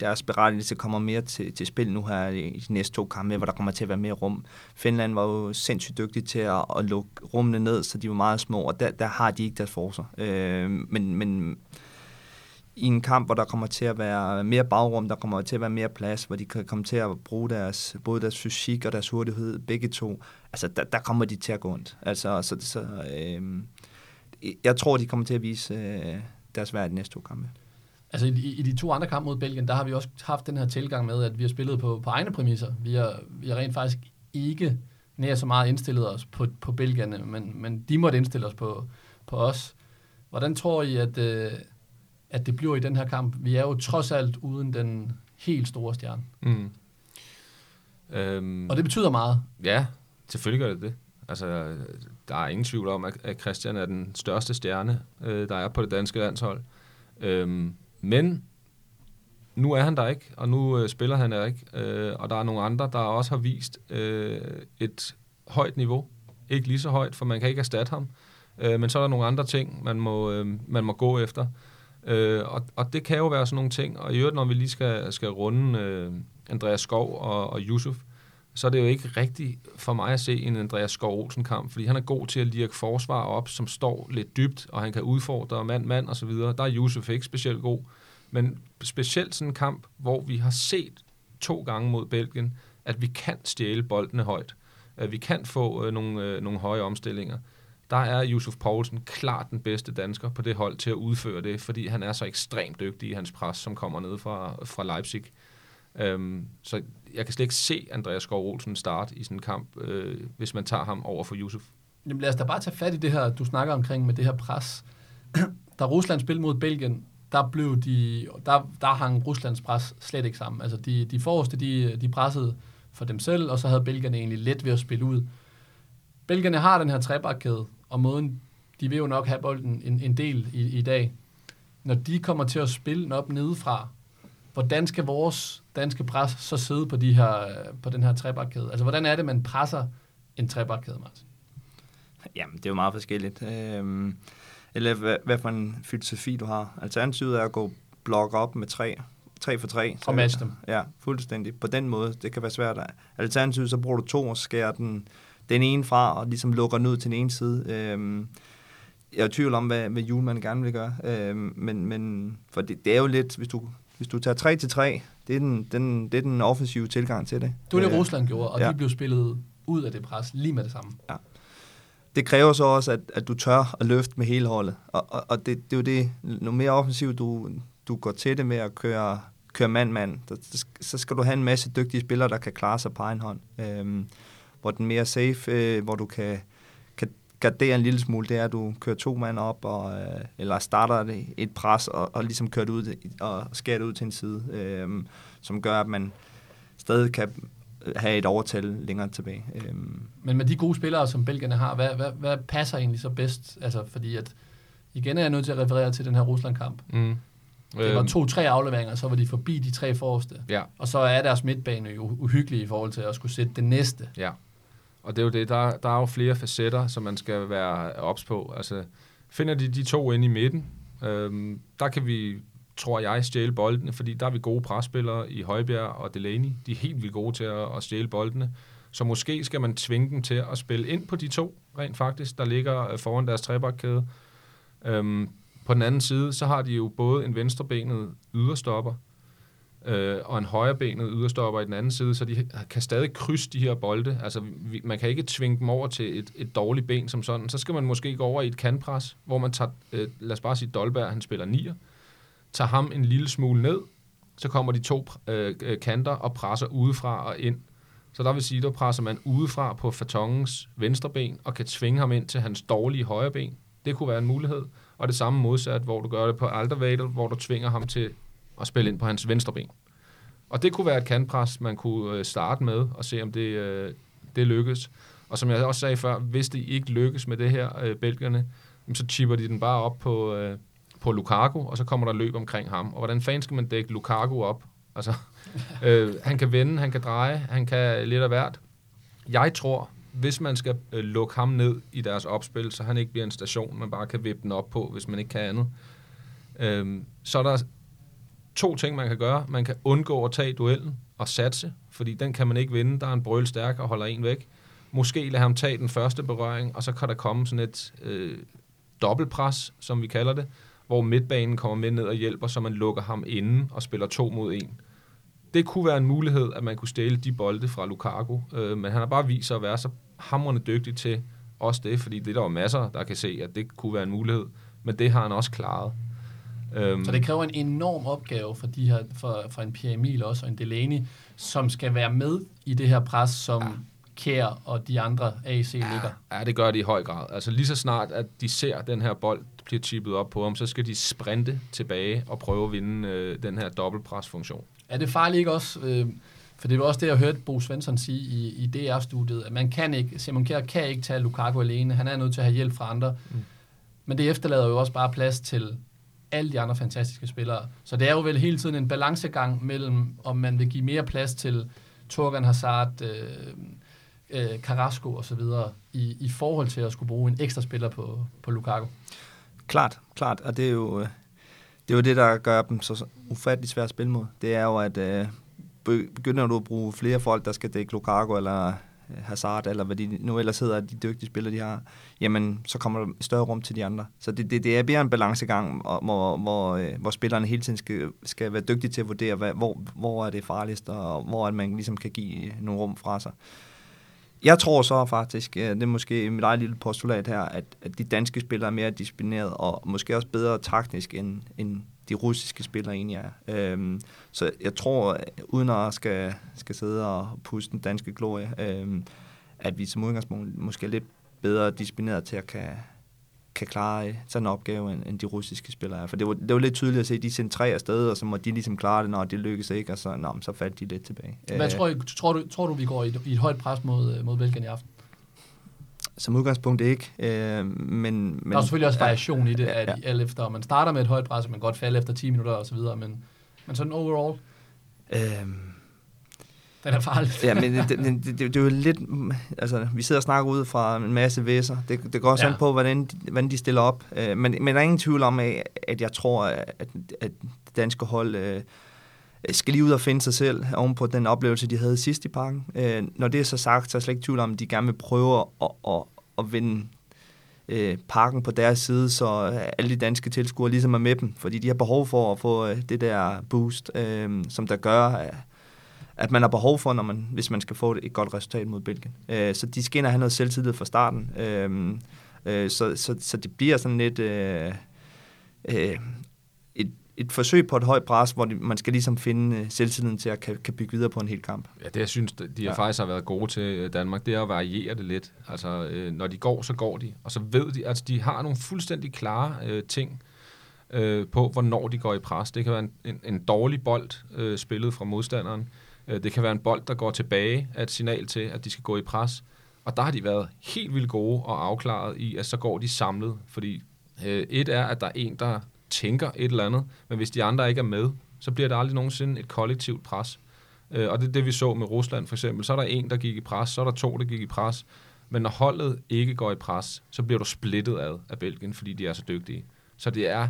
deres berettigelse kommer mere til, til spil nu her i de næste to kampe, hvor der kommer til at være mere rum. Finland var jo sindssygt dygtig til at, at lukke rummene ned, så de var meget små, og der, der har de ikke deres forser. Øh, men, men i en kamp, hvor der kommer til at være mere bagrum, der kommer til at være mere plads, hvor de kan komme til at bruge deres, både deres fysik og deres hurtighed, begge to, altså der, der kommer de til at gå ondt. Altså, så, så, øh, jeg tror, de kommer til at vise øh, deres værd i de næste to kampe. Altså i, i de to andre kampe mod Belgien, der har vi også haft den her tilgang med, at vi har spillet på, på egne præmisser. Vi har, vi har rent faktisk ikke nær så meget indstillet os på, på Belgierne, men, men de måtte indstille os på, på os. Hvordan tror I, at, øh, at det bliver i den her kamp? Vi er jo trods alt uden den helt store stjerne. Mm. Øhm, og det betyder meget. Ja, selvfølgelig gør det det. Altså, der er ingen tvivl om, at Christian er den største stjerne, øh, der er på det danske landshold. Øhm, men nu er han der ikke, og nu øh, spiller han der ikke. Øh, og der er nogle andre, der også har vist øh, et højt niveau. Ikke lige så højt, for man kan ikke erstatte ham. Øh, men så er der nogle andre ting, man må, øh, man må gå efter. Øh, og, og det kan jo være sådan nogle ting. Og i øvrigt, når vi lige skal, skal runde øh, Andreas Skov og, og Yusuf, så er det jo ikke rigtigt for mig at se en Andreas Skov Olsen kamp, fordi han er god til at lirke forsvar op, som står lidt dybt, og han kan udfordre mand-mand og så videre. Der er Yusuf ikke specielt god. Men specielt sådan en kamp, hvor vi har set to gange mod Belgien, at vi kan stjæle boldene højt. At vi kan få øh, nogle, øh, nogle høje omstillinger der er Yusuf Poulsen klart den bedste dansker på det hold til at udføre det, fordi han er så ekstremt dygtig i hans pres, som kommer ned fra, fra Leipzig. Øhm, så jeg kan slet ikke se Andreas Skov Olsen starte i sådan en kamp, øh, hvis man tager ham over for Yusuf. Jamen lad os da bare tage fat i det her, du snakker omkring med det her pres. da Rusland spillede mod Belgien, der blev de, der, der hang Ruslands pres slet ikke sammen. Altså de, de forreste, de, de pressede for dem selv, og så havde Belgierne egentlig let ved at spille ud. Belgierne har den her trebakkæde, og måden, de vil jo nok have bolden en, en del i, i dag. Når de kommer til at spille den op nedefra, hvordan skal vores danske pres så sidde på, de her, på den her trebakkæde? Altså, hvordan er det, man presser en trebakkæde, Martin? Jamen, det er jo meget forskelligt. Øhm, eller hvad, hvad for en filosofi du har. Alternativet er at gå blok op med tre, tre for tre. Og matche dem. Ja, fuldstændig. På den måde, det kan være svært. Alternativt, så bruger du to og skærer den den ene fra, og ligesom lukker den ud til den ene side. Øhm, jeg er i tvivl om, hvad, hvad Julemand gerne vil gøre, øhm, men, men for det, det er jo lidt, hvis du, hvis du tager 3 til 3, det er den, den, det er den offensive tilgang til det. Det var det, øh, Rusland gjorde, og ja. de blev spillet ud af det pres lige med det samme. Ja. Det kræver så også, at, at du tør at løfte med hele holdet, og, og, og det, det er jo det, nu mere offensivt du, du går til det med at køre, køre mand-mand, så skal du have en masse dygtige spillere, der kan klare sig på egen hånd. Øhm, hvor den mere safe, øh, hvor du kan, kan gardere en lille smule, det er, at du kører to mand op, og, øh, eller starter et pres, og, og ligesom kører det ud, og skærer det ud til en side, øh, som gør, at man stadig kan have et overtal længere tilbage. Øh. Men med de gode spillere, som belgierne har, hvad, hvad, hvad passer egentlig så bedst? Altså, fordi at, igen er jeg nødt til at referere til den her Rusland-kamp. Mm. Det var øhm. to-tre afleveringer, så var de forbi de tre forreste. Ja. Og så er deres midtbane jo uhyggelig i forhold til at skulle sætte det næste. Ja. Og det er jo det, der, der er jo flere facetter, som man skal være ops på. Altså, finder de de to ind i midten, øhm, der kan vi, tror jeg, stjæle boldene, fordi der er vi gode presspillere i Højbjerg og Delaney. De er helt vildt gode til at, at stjæle boldene. Så måske skal man tvinge dem til at spille ind på de to, rent faktisk, der ligger øh, foran deres trebakkæde. Øhm, på den anden side, så har de jo både en venstrebenet yderstopper, øh, og en højrebenet yderstopper i den anden side, så de kan stadig krydse de her bolde. Altså, vi, man kan ikke tvinge dem over til et, et dårligt ben som sådan. Så skal man måske gå over i et kantpres, hvor man tager, øh, lad os bare sige, Dolberg, han spiller nier, tager ham en lille smule ned, så kommer de to øh, øh kanter og presser udefra og ind. Så der vil sige, der presser man udefra på Fatongens venstre ben, og kan tvinge ham ind til hans dårlige højre ben. Det kunne være en mulighed. Og det samme modsat, hvor du gør det på Alderweireld, hvor du tvinger ham til at spille ind på hans venstre ben. Og det kunne være et kantpres, man kunne øh, starte med, og se om det, øh, det lykkes. Og som jeg også sagde før, hvis det ikke lykkes med det her, øh, belgierne, så chipper de den bare op på, øh, på Lukaku, og så kommer der løb omkring ham. Og hvordan fanden skal man dække Lukaku op? Altså, øh, han kan vende, han kan dreje, han kan lidt af hvert. Jeg tror, hvis man skal øh, lukke ham ned i deres opspil, så han ikke bliver en station, man bare kan vippe den op på, hvis man ikke kan andet, øh, så er der to ting, man kan gøre. Man kan undgå at tage duellen og satse, fordi den kan man ikke vinde. Der er en brøl stærk og holder en væk. Måske lade ham tage den første berøring, og så kan der komme sådan et øh, dobbeltpres, som vi kalder det, hvor midtbanen kommer med ned og hjælper, så man lukker ham inden og spiller to mod en. Det kunne være en mulighed, at man kunne stjæle de bolde fra Lukaku, øh, men han har bare vist sig at være så hamrende dygtig til også det, fordi det er der jo masser, der kan se, at det kunne være en mulighed, men det har han også klaret. Øhm. Så det kræver en enorm opgave for, de her, for, for en Pierre Emil også, og en Delaney, som skal være med i det her pres, som ja. Kjær og de andre AC ja, ligger. Ja, det gør de i høj grad. Altså lige så snart, at de ser den her bold bliver chippet op på ham, så skal de sprinte tilbage og prøve at vinde øh, den her dobbeltpresfunktion. Er det farligt ikke også... Øh, for det var også det, jeg hørte Bo Svensson sige i, i DR-studiet, at man kan ikke, Simon Kjær kan ikke tage Lukaku alene. Han er nødt til at have hjælp fra andre. Mm. Men det efterlader jo også bare plads til alle de andre fantastiske spillere. Så det er jo vel hele tiden en balancegang mellem, om man vil give mere plads til Torgan Hazard, øh, øh, Carrasco og så videre, i, i forhold til at skulle bruge en ekstra spiller på, på Lukaku. Klart, klart, og det er jo øh, det, er jo det der gør dem så ufattelig svært at spille mod. Det er jo, at øh, begynder du at bruge flere folk, der skal dække Lukaku eller Øh, Hazard, eller hvad de nu ellers hedder, de dygtige spillere, de har, jamen, så kommer der større rum til de andre. Så det, det, det er mere en balancegang, hvor, hvor, øh, hvor spillerne hele tiden skal, skal være dygtige til at vurdere, hvad, hvor, hvor er det farligst, og hvor at man ligesom kan give øh, nogle rum fra sig. Jeg tror så faktisk, øh, det er måske mit eget lille postulat her, at, at de danske spillere er mere disciplineret og måske også bedre taktisk end, end de russiske spillere egentlig er. Øhm, så jeg tror, uden at skal, skal sidde og puste den danske glorie, øhm, at vi som udgangspunkt måske er lidt bedre disciplineret til at kan, kan klare sådan en opgave, end, end de russiske spillere er. For det var, det var lidt tydeligt at se, at de sendte tre afsted, og så må de ligesom klare det, når det lykkes ikke, og så, nå, så faldt de lidt tilbage. Hvad tror, I, tror, du, tror du, vi går i et, i et højt pres mod, mod Belgien i aften? Som udgangspunkt ikke. Øh, men, men, der er selvfølgelig også variation ja, i det, at ja. alt efter, man starter med et højt pres, man kan godt falde efter 10 minutter og så videre, men, men sådan overall? Øhm, den er farlig. ja, men det, det, det, det, er jo lidt... Altså, vi sidder og snakker ud fra en masse væsser. Det, det går sådan ja. på, hvordan, hvordan de stiller op. Øh, men, men der er ingen tvivl om, at jeg tror, at, at det danske hold... Øh, Øh, skal lige ud og finde sig selv oven på den oplevelse, de havde sidst i parken. Øh, når det er så sagt, så er jeg slet ikke tvivl om, at de gerne vil prøve at, at, at vinde øh, parken på deres side, så øh, alle de danske tilskuere ligesom er med dem, fordi de har behov for at få øh, det der boost, øh, som der gør, øh, at man har behov for, når man, hvis man skal få et godt resultat mod Belgien. Øh, så de skal ind og have noget selvtillid fra starten. Øh, øh, så, så, så det bliver sådan lidt... Øh, øh, et forsøg på et højt pres, hvor de, man skal ligesom finde uh, selvtilliden til at kan, kan bygge videre på en hel kamp. Ja, det jeg synes, de har ja. faktisk har været gode til øh, Danmark, det er at variere det lidt. Altså, øh, når de går, så går de. Og så ved de, altså de har nogle fuldstændig klare øh, ting øh, på, hvornår de går i pres. Det kan være en, en, en dårlig bold øh, spillet fra modstanderen. Øh, det kan være en bold, der går tilbage af et signal til, at de skal gå i pres. Og der har de været helt vildt gode og afklaret i, at så går de samlet. Fordi øh, et er, at der er en, der tænker et eller andet, men hvis de andre ikke er med, så bliver det aldrig nogensinde et kollektivt pres. Øh, og det er det, vi så med Rusland for eksempel. Så er der en, der gik i pres, så er der to, der gik i pres. Men når holdet ikke går i pres, så bliver du splittet ad af Belgien, fordi de er så dygtige. Så det er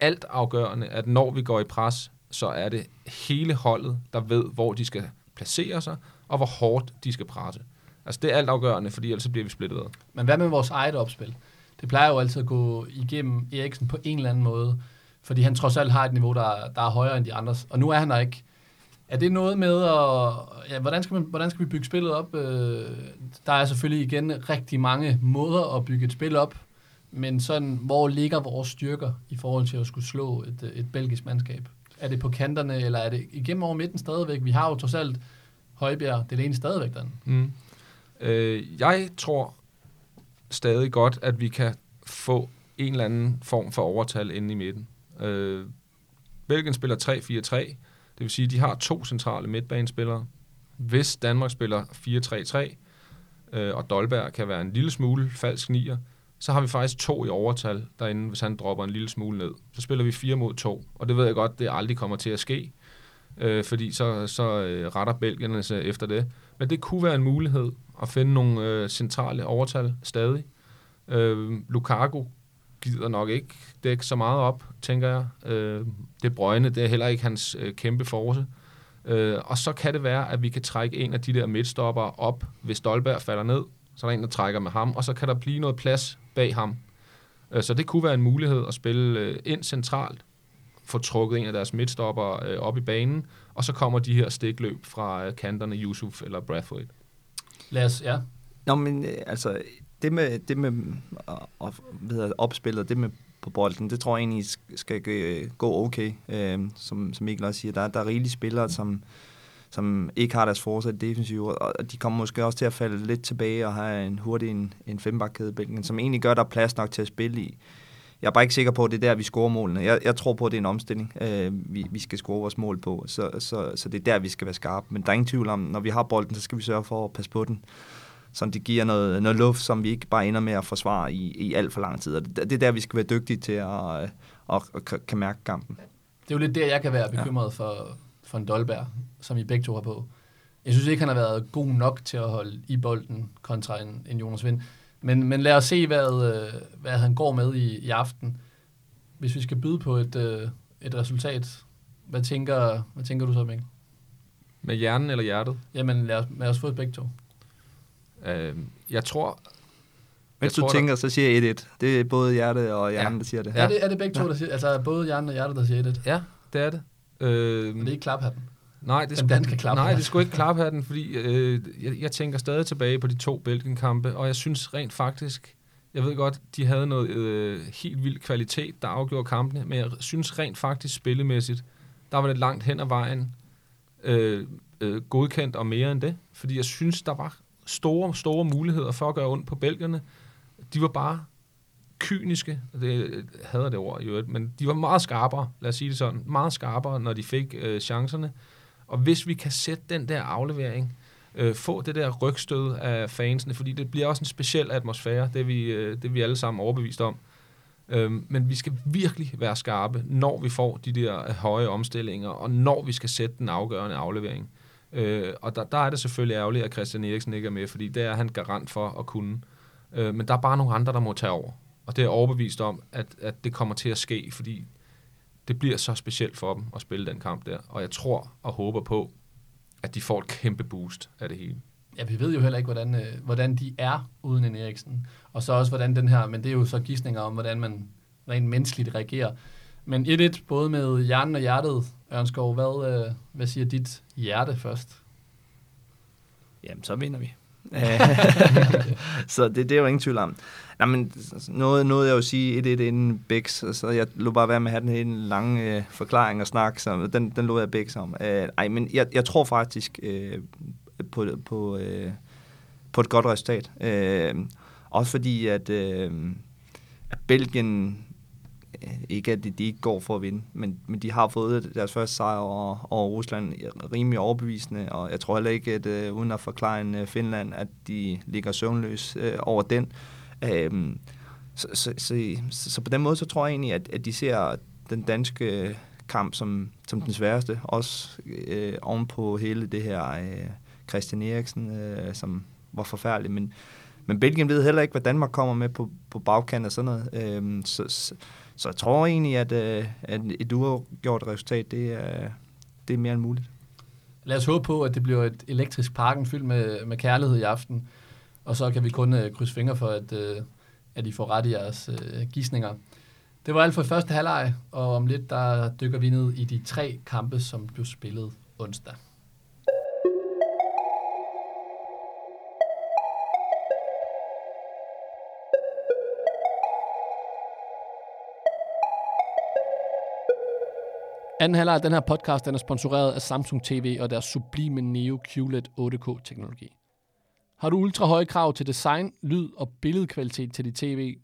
alt afgørende, at når vi går i pres, så er det hele holdet, der ved, hvor de skal placere sig, og hvor hårdt de skal presse. Altså det er alt afgørende, fordi ellers bliver vi splittet ad. Men hvad med vores eget opspil? Det plejer jo altid at gå igennem Eriksen på en eller anden måde, fordi han trods alt har et niveau, der, der er højere end de andres. Og nu er han der ikke. Er det noget med, at, ja, hvordan, skal man, hvordan skal vi bygge spillet op? Øh, der er selvfølgelig igen rigtig mange måder at bygge et spil op, men sådan, hvor ligger vores styrker i forhold til at skulle slå et, et belgisk mandskab? Er det på kanterne, eller er det igennem over midten stadigvæk? Vi har jo trods alt Højbjerg, det er det stadigvæk den. Mm. Øh, jeg tror stadig godt, at vi kan få en eller anden form for overtal inde i midten. Øh, Belgien spiller 3-4-3, det vil sige, at de har to centrale midtbanespillere. Hvis Danmark spiller 4-3-3, øh, og Dolberg kan være en lille smule falsk nier, så har vi faktisk to i overtal derinde, hvis han dropper en lille smule ned. Så spiller vi 4 mod 2, og det ved jeg godt, det aldrig kommer til at ske, øh, fordi så, så øh, retter Belgierne sig efter det. Men det kunne være en mulighed at finde nogle øh, centrale overtal stadig. Øh, Lukaku gider nok ikke dække så meget op, tænker jeg. Øh, det brøgne, det er heller ikke hans øh, kæmpe force. Øh, og så kan det være, at vi kan trække en af de der midtstopper op, hvis Stolberg falder ned. Så er der en, der trækker med ham, og så kan der blive noget plads bag ham. Øh, så det kunne være en mulighed at spille øh, ind centralt, få trukket en af deres midtstopper øh, op i banen, og så kommer de her stikløb fra øh, kanterne Yusuf eller Brathwaite. Lad os, ja. Nå, men øh, altså, det med, det med at, at, hvad opspillet, det med på bolden, det tror jeg egentlig skal gå okay. Øh, som, som Mikkel også siger, der, der er rigelige spillere, som, som ikke har deres forsæt defensiv, og de kommer måske også til at falde lidt tilbage og have en hurtig en, en fembakkæde Belgien, som egentlig gør, der er plads nok til at spille i. Jeg er bare ikke sikker på, at det er der, vi scorer målene. Jeg, jeg tror på, at det er en omstilling, øh, vi, vi skal score vores mål på, så, så, så det er der, vi skal være skarpe. Men der er ingen tvivl om, når vi har bolden, så skal vi sørge for at passe på den så det giver noget, noget luft, som vi ikke bare ender med at forsvare i, i alt for lang tid. Og det, det er der, vi skal være dygtige til at, at, at, at kan mærke kampen. Det er jo lidt der, jeg kan være bekymret ja. for, for en Dolberg, som I begge to har på. Jeg synes ikke, han har været god nok til at holde i bolden kontra en, en Jonas Vind. Men, men lad os se, hvad, øh, hvad han går med i, i aften. Hvis vi skal byde på et, øh, et resultat, hvad tænker, hvad tænker du så, Mikkel? Med hjernen eller hjertet? Jamen, lad os, lad os få et begge to. Øh, jeg tror... Mens du tænker, der... så siger jeg 1-1. Det er både hjerte og hjernen, ja. der siger det. Ja. Er, det, er det begge to, der siger Altså både hjernen og hjertet, der siger 1-1? Ja, det er det. Øh, det er ikke klaphatten? Nej, det skulle, nej, det skulle ikke klaphatten, fordi øh, jeg, jeg tænker stadig tilbage på de to Belgien-kampe, og jeg synes rent faktisk, jeg ved godt, de havde noget øh, helt vild kvalitet, der afgjorde kampene, men jeg synes rent faktisk spillemæssigt, der var det langt hen ad vejen øh, øh, godkendt og mere end det, fordi jeg synes, der var store, store muligheder for at gøre ondt på belgierne. De var bare kyniske, det hader det ord i øvrigt, men de var meget skarpere, lad os sige det sådan, meget skarpere, når de fik øh, chancerne. Og hvis vi kan sætte den der aflevering, øh, få det der rygstød af fansene, fordi det bliver også en speciel atmosfære, det er vi, øh, det er vi alle sammen overbevist om. Øh, men vi skal virkelig være skarpe, når vi får de der øh, høje omstillinger, og når vi skal sætte den afgørende aflevering. Øh, og der, der er det selvfølgelig ærgerligt, at Christian Eriksen ikke er med, fordi det er han garant for at kunne. Øh, men der er bare nogle andre, der må tage over. Og det er overbevist om, at, at det kommer til at ske, fordi det bliver så specielt for dem at spille den kamp der. Og jeg tror og håber på, at de får et kæmpe boost af det hele. Ja, vi ved jo heller ikke, hvordan, øh, hvordan de er uden en Eriksen. Og så også, hvordan den her, men det er jo så gissninger om, hvordan man rent menneskeligt reagerer. Men 1-1, både med hjernen og hjertet. Ørnskov, hvad, øh, hvad siger dit hjerte først? Jamen, så vinder vi. så det, det er jo ingen tvivl om. Nej, men noget, noget jeg vil sige 1-1 inden Bix, så jeg lå bare være med at have den her lange øh, forklaring og snak, så den, den lå jeg Bix om. Øh, ej, men jeg, jeg tror faktisk øh, på, på, øh, på et godt resultat. Øh, også fordi, at, øh, at Belgien Øh, ikke at de, de ikke går for at vinde, men, men de har fået deres første sejr over, over Rusland rimelig overbevisende, og jeg tror heller ikke, at uh, uden at forklare en uh, Finland, at de ligger søvnløs uh, over den. Uh, så, så, så, så, så på den måde, så tror jeg egentlig, at, at de ser den danske kamp som, som den sværeste, også uh, oven på hele det her uh, Christian Eriksen, uh, som var forfærdelig, men, men Belgien ved heller ikke, hvad Danmark kommer med på, på bagkant og sådan noget. Uh, så, så så jeg tror egentlig, at, øh, at et uafgjort resultat, det er, det er mere end muligt. Lad os håbe på, at det bliver et elektrisk parken fyldt med, med kærlighed i aften. Og så kan vi kun øh, krydse fingre for, at, øh, at I får ret i jeres øh, gissninger. Det var alt for første halvleg, og om lidt der dykker vi ned i de tre kampe, som blev spillet onsdag. Anden halvleg af den her podcast den er sponsoreret af Samsung TV og deres sublime Neo QLED 8K-teknologi. Har du ultra høje krav til design, lyd og billedkvalitet til dit tv,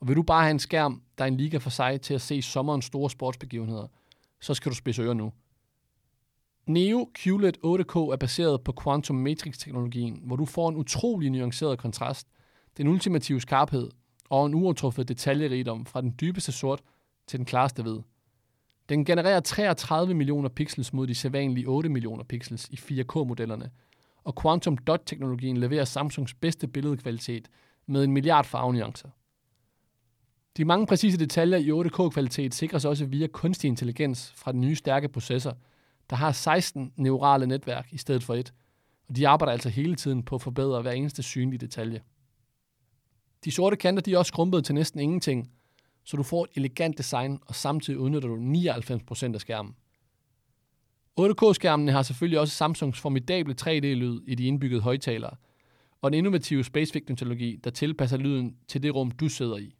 og vil du bare have en skærm, der er en liga for sig til at se sommerens store sportsbegivenheder, så skal du spidse ører nu. Neo QLED 8K er baseret på Quantum Matrix-teknologien, hvor du får en utrolig nuanceret kontrast, den ultimative skarphed og en uovertruffet detaljerigdom fra den dybeste sort til den klareste hvid. Den genererer 33 millioner pixels mod de sædvanlige 8 millioner pixels i 4K-modellerne, og Quantum Dot-teknologien leverer Samsungs bedste billedkvalitet med en milliard farvenuancer. De mange præcise detaljer i 8K-kvalitet sikres også via kunstig intelligens fra den nye stærke processor, der har 16 neurale netværk i stedet for et, og de arbejder altså hele tiden på at forbedre hver eneste synlige detalje. De sorte kanter de er også skrumpet til næsten ingenting, så du får et elegant design, og samtidig udnytter du 99% af skærmen. 8K-skærmene har selvfølgelig også Samsungs formidable 3D-lyd i de indbyggede højtalere, og den innovative Space Victim-teknologi, der tilpasser lyden til det rum, du sidder i.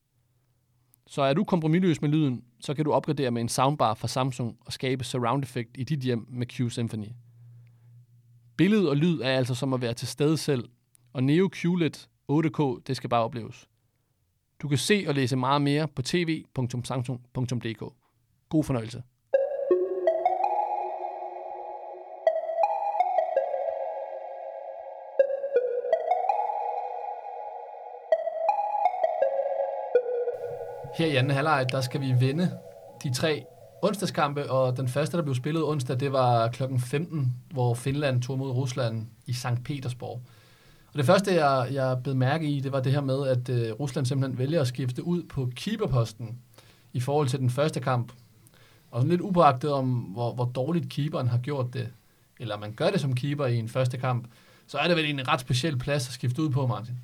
Så er du kompromisløs med lyden, så kan du opgradere med en soundbar fra Samsung og skabe surround effect i dit hjem med Q Symphony. Billede og lyd er altså som at være til stede selv, og Neo QLED 8K, det skal bare opleves. Du kan se og læse meget mere på tv.samsung.dk. God fornøjelse. Her i anden halvleg, der skal vi vende de tre onsdagskampe, og den første, der blev spillet onsdag, det var klokken 15, hvor Finland tog mod Rusland i St. Petersborg. Og det første, jeg, jeg blev mærke i, det var det her med, at øh, Rusland simpelthen vælger at skifte ud på keeperposten i forhold til den første kamp. Og sådan lidt upåagtet om, hvor, hvor dårligt keeperen har gjort det, eller man gør det som keeper i en første kamp, så er det vel en ret speciel plads at skifte ud på, Martin.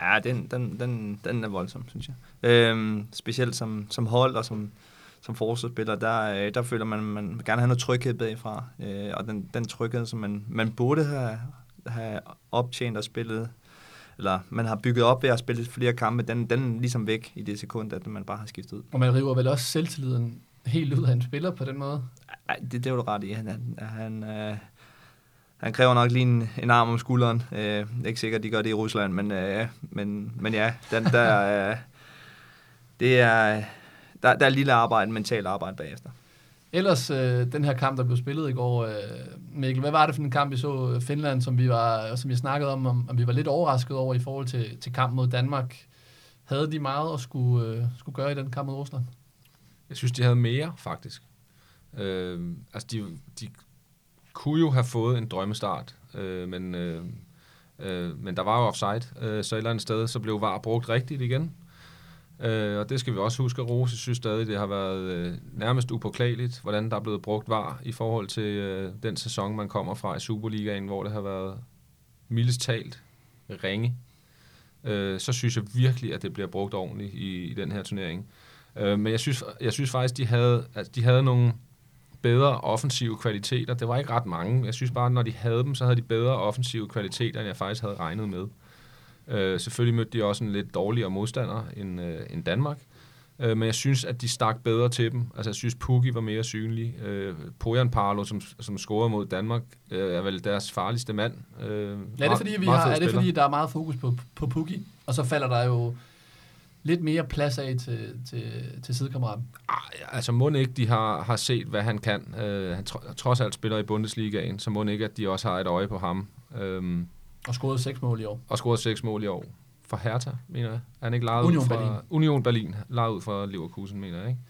Ja, den, den, den, den er voldsom, synes jeg. Øhm, specielt som, som hold og som, som forsvarsspiller, der, øh, der føler man, man gerne have noget tryghed bagfra. Øh, og den, den tryghed, som man, man burde have, have optjent og spillet, eller man har bygget op ved at spille flere kampe, den, den er ligesom væk i det sekund, at man bare har skiftet ud. Og man river vel også selvtilliden helt ud af en spiller på den måde? Ej, det, det er du ret i. Han, han, øh, han kræver nok lige en, en arm om skulderen. Øh, ikke sikkert, de gør det i Rusland, men, øh, men, men ja, den, der, øh, det er, der, der er lille arbejde, mentalt arbejde bagefter. Ellers, øh, den her kamp, der blev spillet i går, øh, Mikkel, hvad var det for en kamp, vi så øh, Finland, som vi, var, øh, som vi snakkede om, om, om vi var lidt overrasket over i forhold til, til kampen mod Danmark? Havde de meget at skulle, øh, skulle gøre i den kamp mod Rusland? Jeg synes, de havde mere, faktisk. Øh, altså, de, de kunne jo have fået en drømmestart, øh, men, øh, øh, men der var jo offside, øh, så et eller andet sted, så blev VAR brugt rigtigt igen. Øh, og det skal vi også huske at rose. Synes stadig, det har været øh, nærmest upåklageligt, hvordan der er blevet brugt VAR i forhold til øh, den sæson, man kommer fra i Superligaen, hvor det har været mildest talt ringe. Øh, så synes jeg virkelig, at det bliver brugt ordentligt i, i den her turnering. Øh, men jeg synes, jeg synes faktisk, de havde, altså, de havde nogle bedre offensive kvaliteter. Det var ikke ret mange. Jeg synes bare, at når de havde dem, så havde de bedre offensive kvaliteter, end jeg faktisk havde regnet med. Øh, selvfølgelig mødte de også en lidt dårligere modstander end, øh, end Danmark. Øh, men jeg synes, at de stak bedre til dem. Altså, jeg synes, Pukki var mere synlig. Øh, Pojan Parlo, som, som scorede mod Danmark, øh, er vel deres farligste mand. Øh, er det, fordi, vi har, er det fordi, der er meget fokus på, på Pukki, og så falder der jo lidt mere plads af til, til, til sidekammeraten? Altså må ikke, de har, har set, hvad han kan. Øh, han trods alt spiller i Bundesligaen, så må ikke, at de også har et øje på ham. Øhm, og scoret seks mål i år. Og scoret seks mål i år. For Hertha, mener jeg. Er han ikke lejet Union ud fra, Berlin. Union Berlin, lejet ud fra Leverkusen, mener jeg, ikke?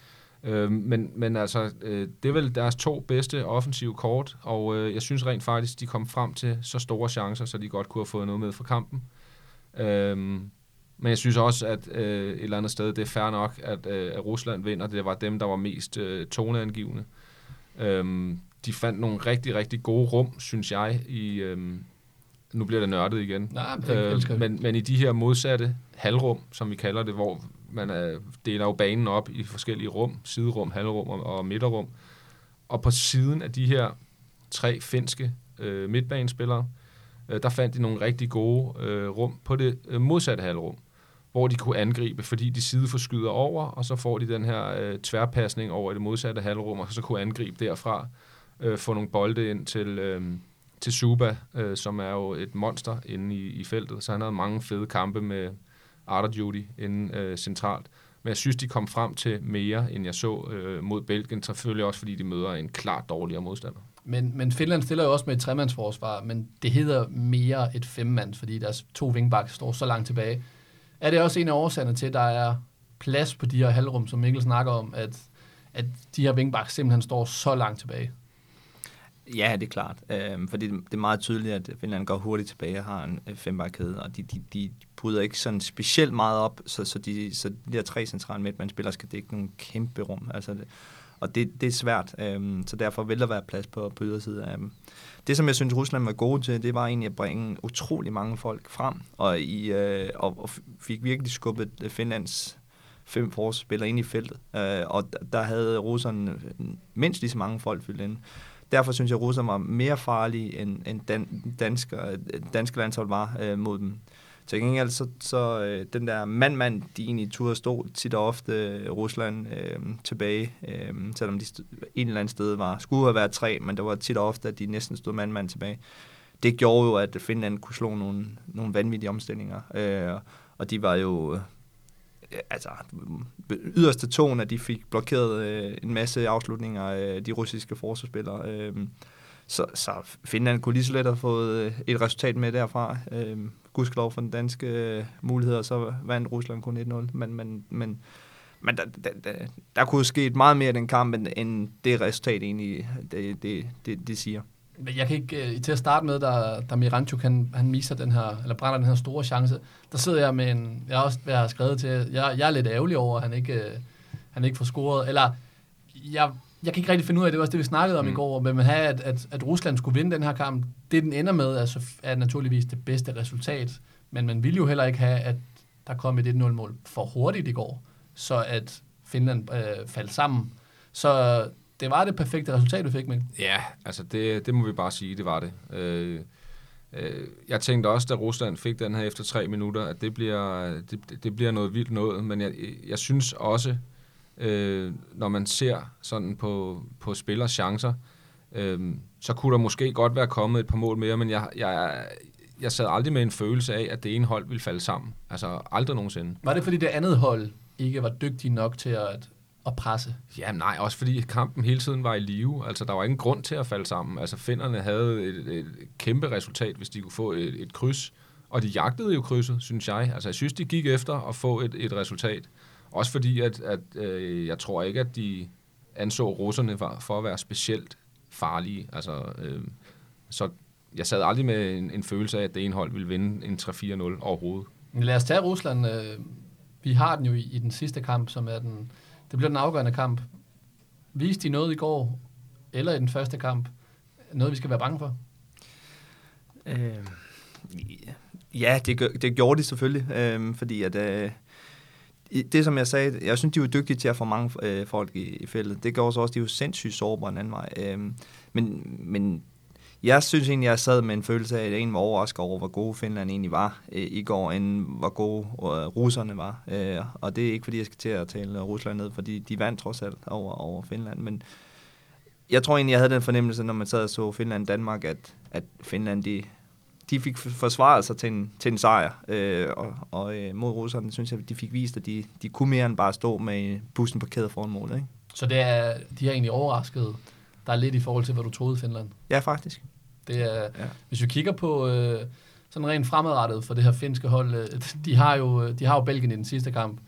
Øh, men, men altså, øh, det er vel deres to bedste offensive kort, og øh, jeg synes rent faktisk, de kom frem til så store chancer, så de godt kunne have fået noget med fra kampen. Øh, men jeg synes også, at øh, et eller andet sted, det er fair nok, at, øh, at Rusland vinder. Det var dem, der var mest øh, toneangivende. Øh, de fandt nogle rigtig, rigtig gode rum, synes jeg, i... Øh, nu bliver det nørdet igen. Nej, men, øh, men, men i de her modsatte halvrum, som vi kalder det, hvor man øh, deler jo banen op i forskellige rum, siderum, halvrum og, og midterrum. Og på siden af de her tre finske øh, midtbanespillere. Øh, der fandt de nogle rigtig gode øh, rum på det øh, modsatte halvrum, hvor de kunne angribe, fordi de sideforskyder over, og så får de den her øh, tværpasning over i det modsatte halvrum, og så kunne angribe derfra, øh, få nogle bolde ind til, øh, til Suba, øh, som er jo et monster inde i, i feltet. Så han havde mange fede kampe med Arter Judy inde øh, centralt. Men jeg synes, de kom frem til mere, end jeg så øh, mod Belgien, selvfølgelig også fordi de møder en klart dårligere modstander. Men, men Finland stiller jo også med et tremandsforsvar, men det hedder mere et femmands, fordi deres to vingbaks står så langt tilbage. Er det også en af årsagerne til, at der er plads på de her halvrum, som Mikkel snakker om, at, at de her vingbaks simpelthen står så langt tilbage? Ja, det er klart. Øhm, fordi det er meget tydeligt, at Finland går hurtigt tilbage og har en øh, fembarkæde, og de, de, de bryder ikke sådan specielt meget op, så, så, de, så de der tre centrale midtmandspillere skal dække nogle kæmpe rum. Altså det, og det, det er svært, øhm, så derfor vil der være plads på, på ydersiden af dem. Det, som jeg synes, Rusland var gode til, det var egentlig at bringe utrolig mange folk frem, og, i, øh, og, og fik virkelig skubbet øh, Finlands fem forsvarsspillere ind i feltet. Øh, og der havde russerne øh, mindst lige så mange folk fyldt ind. Derfor synes jeg, at russerne var mere farlige, end, end dan, dansker, danske landshold var øh, mod dem. Til gengæld så, så øh, den der mand-mand, de egentlig turde stå tit og ofte øh, Rusland øh, tilbage, øh, selvom de stod, en eller anden sted var, skulle have været tre, men det var tit og ofte, at de næsten stod mand-mand tilbage. Det gjorde jo, at Finland kunne slå nogle, nogle vanvittige omstillinger, øh, og de var jo altså, yderste tone, at de fik blokeret øh, en masse afslutninger af de russiske forsvarsspillere. Øh, så, så Finland kunne lige så let have fået øh, et resultat med derfra. Øh, gudskelov for den danske øh, muligheder, så vandt Rusland kun 1-0. Men, men, men, men der, der, der, der kunne ske meget mere i den kamp, end det resultat egentlig det, det, det, det siger. Jeg kan ikke, uh, til at starte med, da, da Miranchuk han, han misser den her, eller brænder den her store chance, der sidder jeg med en, jeg har også jeg har skrevet til, jeg, jeg er lidt ærgerlig over, at han ikke, uh, han ikke får scoret, eller jeg, jeg kan ikke rigtig finde ud af, det var også det, vi snakkede om mm. i går, men man have, at, at, at Rusland skulle vinde den her kamp, det den ender med, altså, er naturligvis det bedste resultat, men man ville jo heller ikke have, at der kom et 1-0-mål for hurtigt i går, så at Finland øh, faldt sammen. Så det var det perfekte resultat, du fik med. Ja, altså det, det må vi bare sige, det var det. Øh, øh, jeg tænkte også, da Rusland fik den her efter tre minutter, at det bliver, det, det bliver noget vildt noget, men jeg, jeg synes også, øh, når man ser sådan på, på spillers chancer, øh, så kunne der måske godt være kommet et par mål mere, men jeg, jeg, jeg sad aldrig med en følelse af, at det ene hold ville falde sammen. Altså aldrig nogensinde. Var det fordi det andet hold ikke var dygtige nok til at at presse? Ja, nej, også fordi kampen hele tiden var i live. Altså, der var ingen grund til at falde sammen. Altså, finderne havde et, et kæmpe resultat, hvis de kunne få et, et kryds. Og de jagtede jo krydset, synes jeg. Altså, jeg synes, de gik efter at få et, et resultat. Også fordi, at, at øh, jeg tror ikke, at de anså russerne for, for at være specielt farlige. Altså, øh, så jeg sad aldrig med en, en følelse af, at det ene hold ville vinde en 3-4-0 overhovedet. Men lad os tage Rusland. Øh, vi har den jo i, i den sidste kamp, som er den det bliver den afgørende kamp. Viste de noget i går, eller i den første kamp, noget vi skal være bange for? Øh, ja, det, det gjorde de selvfølgelig, øh, fordi at... Øh, det, som jeg sagde, jeg synes, de var dygtige til at få mange øh, folk i, i feltet. Det gjorde så også, de var sindssygt sårbare en anden vej. Øh, men, men jeg synes egentlig, jeg sad med en følelse af, at jeg egentlig var overrasket over, hvor gode Finland egentlig var øh, i går, end hvor gode øh, russerne var. Øh, og det er ikke, fordi jeg skal til at tale Rusland ned, fordi de vandt trods alt over, over Finland. Men jeg tror egentlig, jeg havde den fornemmelse, når man sad og så Finland-Danmark, at, at Finland, de, de fik forsvaret sig til en, til en sejr. Øh, og og øh, mod russerne, synes jeg, de fik vist, at de, de kunne mere end bare stå med bussen parkeret foran målet. Ikke? Så det er, de har egentlig overrasket der er lidt i forhold til, hvad du troede Finland? Ja, faktisk. Det er, ja. Hvis vi kigger på øh, sådan rent fremadrettet for det her finske hold, øh, de, har jo, de har jo Belgien i den sidste kamp.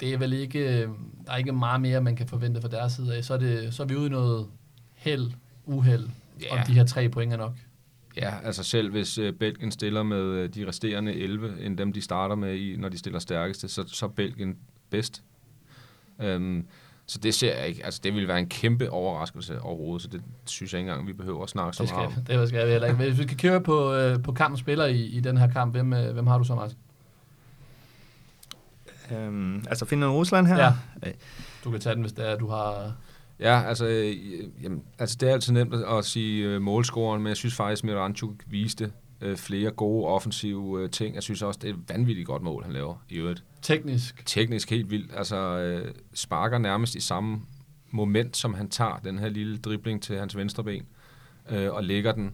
Det er vel ikke, øh, der er ikke meget mere, man kan forvente fra deres side af. Så er, det, så er vi ude i noget held, uheld, ja. om de her tre point er nok. Ja, altså selv hvis øh, Belgien stiller med øh, de resterende 11, end dem de starter med, i, når de stiller stærkeste, så, så er Belgien bedst. Øhm, så det ser jeg ikke. Altså, det ville være en kæmpe overraskelse overhovedet, så det synes jeg ikke engang, vi behøver at snakke så meget om. Det skal vi heller ikke. Hvis vi skal køre på, øh, på kampens spiller i, i den her kamp, hvem, øh, hvem har du så, Martin? Øhm, altså Finland og Rusland her? Ja. Du kan tage den, hvis det er, du har... Ja, altså, øh, jamen, altså det er altid nemt at sige øh, målscoren, men jeg synes faktisk, at Miranchuk viste øh, flere gode offensive øh, ting. Jeg synes også, det er et vanvittigt godt mål, han laver i øvrigt. Teknisk. Teknisk helt vildt. Altså øh, sparker nærmest i samme moment, som han tager den her lille dribling til hans venstre ben, øh, og lægger den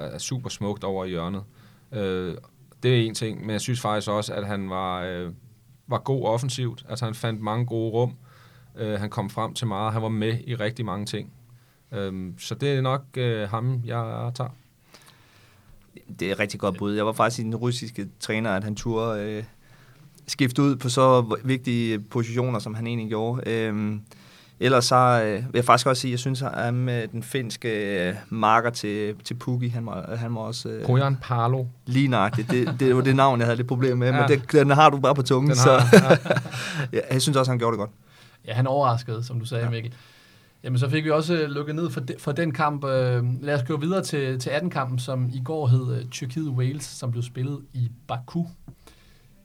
øh, super smukt over i hjørnet. Øh, det er en ting, men jeg synes faktisk også, at han var, øh, var god offensivt. Altså han fandt mange gode rum. Øh, han kom frem til meget. Han var med i rigtig mange ting. Øh, så det er nok øh, ham, jeg tager. Det er et rigtig godt bud. Jeg var faktisk i den russiske træner, at han turde øh, skifte ud på så vigtige positioner, som han egentlig gjorde. Øh, Ellers så øh, vil jeg faktisk også sige, at jeg synes, at med den finske øh, marker til, til Pukki, han var, han var også... Øh, Pojan Parlo. Lige nøjagtigt. Det, det var det navn, jeg havde lidt problem med, ja. men det, den har du bare på tungen. Den har, så ja. jeg synes også, han gjorde det godt. Ja, han overraskede, som du sagde, ja. Mikkel. Jamen, så fik vi også øh, lukket ned for, de, for den kamp. Øh, lad os gå videre til, til 18-kampen, som i går hed øh, uh, Tyrkiet-Wales, som blev spillet i Baku.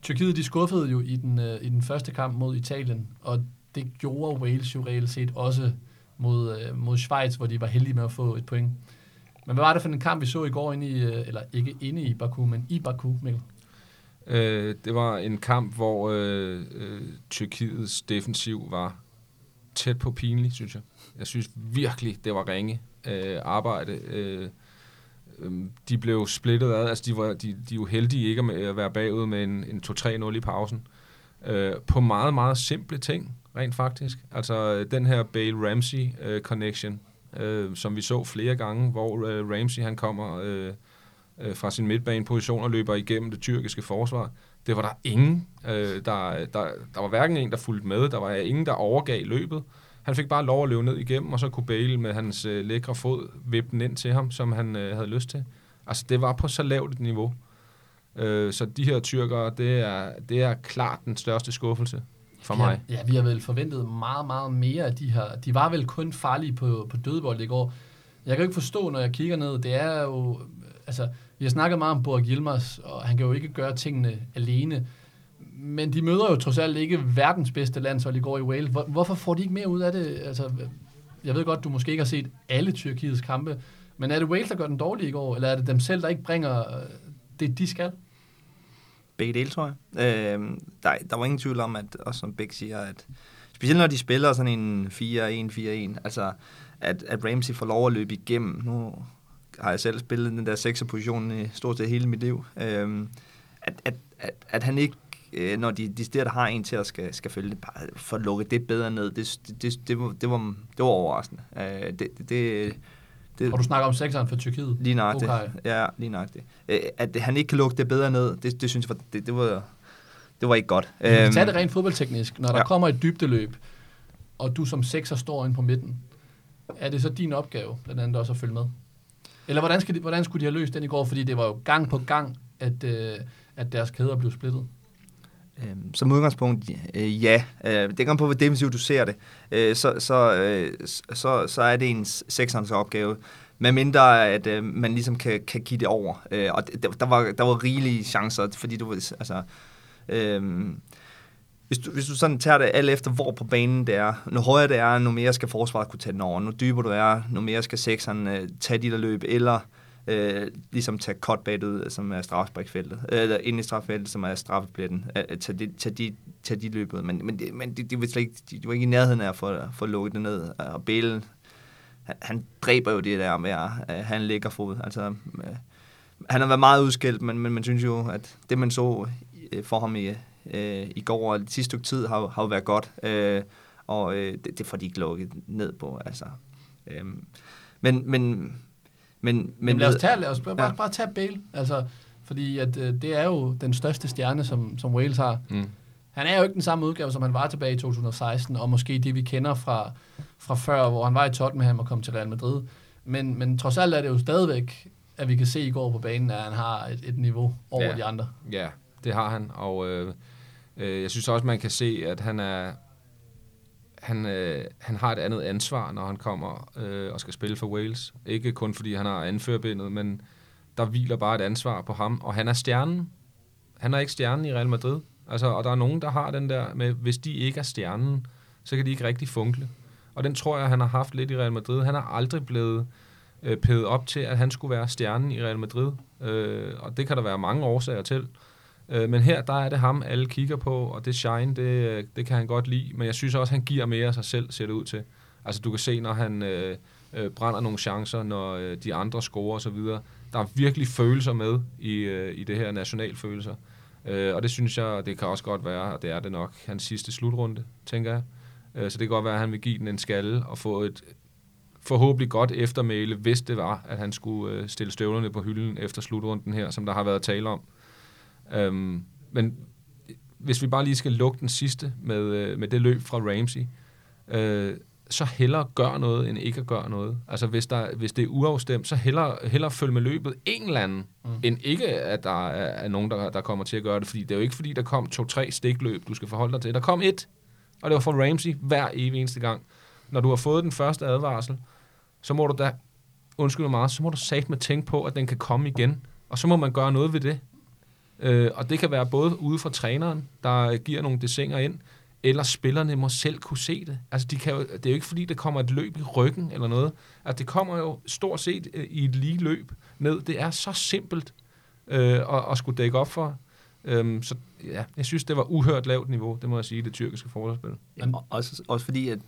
Tyrkiet, de skuffede jo i den, øh, i den første kamp mod Italien, og det gjorde Wales jo reelt set også mod, øh, mod Schweiz, hvor de var heldige med at få et point. Men hvad var det for en kamp, vi så i går inde i, øh, eller ikke inde i Baku, men i Baku, Mikkel? Øh, det var en kamp, hvor øh, øh, Tyrkiets defensiv var tæt på pinligt, synes jeg. Jeg synes virkelig, det var ringe øh, arbejde. Øh, øh, de blev splittet ad. Altså, de, var, de, de er jo heldige ikke at være bagud med en, en 2-3-0 i pausen. Øh, på meget, meget simple ting rent faktisk. Altså øh, den her Bale-Ramsey-connection, øh, connection, øh, som vi så flere gange, hvor øh, Ramsey han kommer Øh, uh, fra sin midtbaneposition og løber igennem det tyrkiske forsvar. Det var der ingen, uh, der, der, der var hverken en, der fulgte med, der var ingen, der overgav løbet. Han fik bare lov at løbe ned igennem, og så kunne Bale med hans uh, lækre fod vippe den ind til ham, som han uh, havde lyst til. Altså det var på så lavt et niveau. Uh, så de her tyrkere, det er, det er klart den største skuffelse for mig. Ja, ja, vi har vel forventet meget, meget mere af de her. De var vel kun farlige på, på dødbold i går. Jeg kan jo ikke forstå, når jeg kigger ned, det er jo... Altså, vi har snakket meget om Borg Yilmaz, og han kan jo ikke gøre tingene alene. Men de møder jo trods alt ikke verdens bedste landshold i går i Wales. Hvor, hvorfor får de ikke mere ud af det? Altså, jeg ved godt, du måske ikke har set alle Tyrkiets kampe, men er det Wales, der gør den dårlige i går, eller er det dem selv, der ikke bringer øh, det, de skal? begge dele, tror jeg. Øh, der, der var ingen tvivl om, at, også som Bæk siger, at specielt når de spiller sådan en 4-1-4-1, altså at, at Ramsey får lov at løbe igennem. Nu har jeg selv spillet den der 6. position i stort set hele mit liv. Øh, at, at, at, at han ikke øh, når de, de steder, der har en til at skal, skal følge det, bare få lukket det bedre ned, det, det, det, det, var, det, var, det var overraskende. Øh, det, det, det, og du snakker om sekseren for Tyrkiet? Lige nøjagtigt. Okay. Ja, lige nøjagtigt. Øh, at han ikke kan lukke det bedre ned, det, det synes jeg, det, det, var, det var ikke godt. Vi kan tage det rent fodboldteknisk. Når der ja. kommer et dybdeløb, og du som sekser står inde på midten, er det så din opgave, blandt andet også at følge med? Eller hvordan, skal de, hvordan skulle de have løst den i går? Fordi det var jo gang på gang, at, øh, at deres kæder blev splittet. Øhm, som udgangspunkt, øh, ja. Øh, det kommer på, hvor defensivt du ser det. Øh, så, så, øh, så, så er det en sekserens opgave. Men mindre, at øh, man ligesom kan, kan give det over. Øh, og der, der, var, der var rigelige chancer, fordi du altså... Øh, hvis du, hvis du sådan tager det alt efter, hvor på banen det er, nu højere det er, nu mere skal forsvaret kunne tage den over. Nu dybere du er, nu mere skal sekseren øh, tage de løb, eller øh, ligesom tage cutback ud, øh, som er strafsprækfeltet, eller ind i straffeltet, som er straffepletten, øh, øh tage, de, tage, de, tage de løb ud. Men, men, de, men de, de, var slet ikke, de, de var ikke i nærheden af at få, få lukket det ned. Og Bale, han, han dræber jo det der med at han ligger fod. Altså, øh, han har været meget udskilt, men, men man synes jo, at det man så øh, for ham i, øh, i går og det sidste stykke tid har, har jo været godt. Øh, og øh, det, det får de ikke lukket ned på. Altså. Øh, men, men men, men lad os, tage, lad os bare, ja. bare tage Bale, altså, fordi at, øh, det er jo den største stjerne, som, som Wales har. Mm. Han er jo ikke den samme udgave, som han var tilbage i 2016, og måske det, vi kender fra, fra før, hvor han var i Tottenham og kom til Real Madrid. Men, men trods alt er det jo stadigvæk, at vi kan se i går på banen, at han har et, et niveau over ja. de andre. Ja, det har han, og øh, øh, jeg synes også, man kan se, at han er han, øh, han har et andet ansvar, når han kommer øh, og skal spille for Wales. Ikke kun fordi han har anførbindet, men der hviler bare et ansvar på ham. Og han er stjernen. Han er ikke stjernen i Real Madrid. Altså, og der er nogen, der har den der med, hvis de ikke er stjernen, så kan de ikke rigtig funkle. Og den tror jeg, han har haft lidt i Real Madrid. Han er aldrig blevet øh, pædet op til, at han skulle være stjernen i Real Madrid. Øh, og det kan der være mange årsager til. Øh, Øh, men her, der er det ham, alle kigger på, og det shine, det, øh, det kan han godt lide. Men jeg synes også, han giver mere af sig selv, ser det ud til. Altså du kan se, når han øh, øh, brænder nogle chancer, når øh, de andre scorer osv., der er virkelig følelser med i, øh, i det her nationalfølelser. Øh, og det synes jeg, det kan også godt være, og det er det nok, hans sidste slutrunde, tænker jeg. Øh, så det kan godt være, at han vil give den en skalle og få et forhåbentlig godt eftermæle, hvis det var, at han skulle øh, stille støvlerne på hylden efter slutrunden her, som der har været tale om. Øhm, men hvis vi bare lige skal lukke den sidste med, øh, med det løb fra Ramsey, øh, så hellere gør noget, end ikke at gøre noget. Altså hvis, der, hvis det er uafstemt, så hellere, hellere følge med løbet en eller anden, mm. end ikke at der er, er nogen, der, der kommer til at gøre det. Fordi det er jo ikke fordi, der kom to-tre stikløb, du skal forholde dig til. Der kom et, og det var for Ramsey hver evig eneste gang. Når du har fået den første advarsel, så må du da, undskyld mig meget, så må du sagt med tænke på, at den kan komme igen. Og så må man gøre noget ved det. Øh, og det kan være både ude fra træneren, der giver nogle desinger ind, eller spillerne må selv kunne se det. Altså, de kan jo, det er jo ikke fordi, der kommer et løb i ryggen eller noget. Altså, det kommer jo stort set øh, i et lige løb ned. Det er så simpelt øh, at, at skulle dække op for. Øhm, så ja, jeg synes, det var uhørt lavt niveau, det må jeg sige, det tyrkiske forsvarsspil. Ja, også, også fordi, at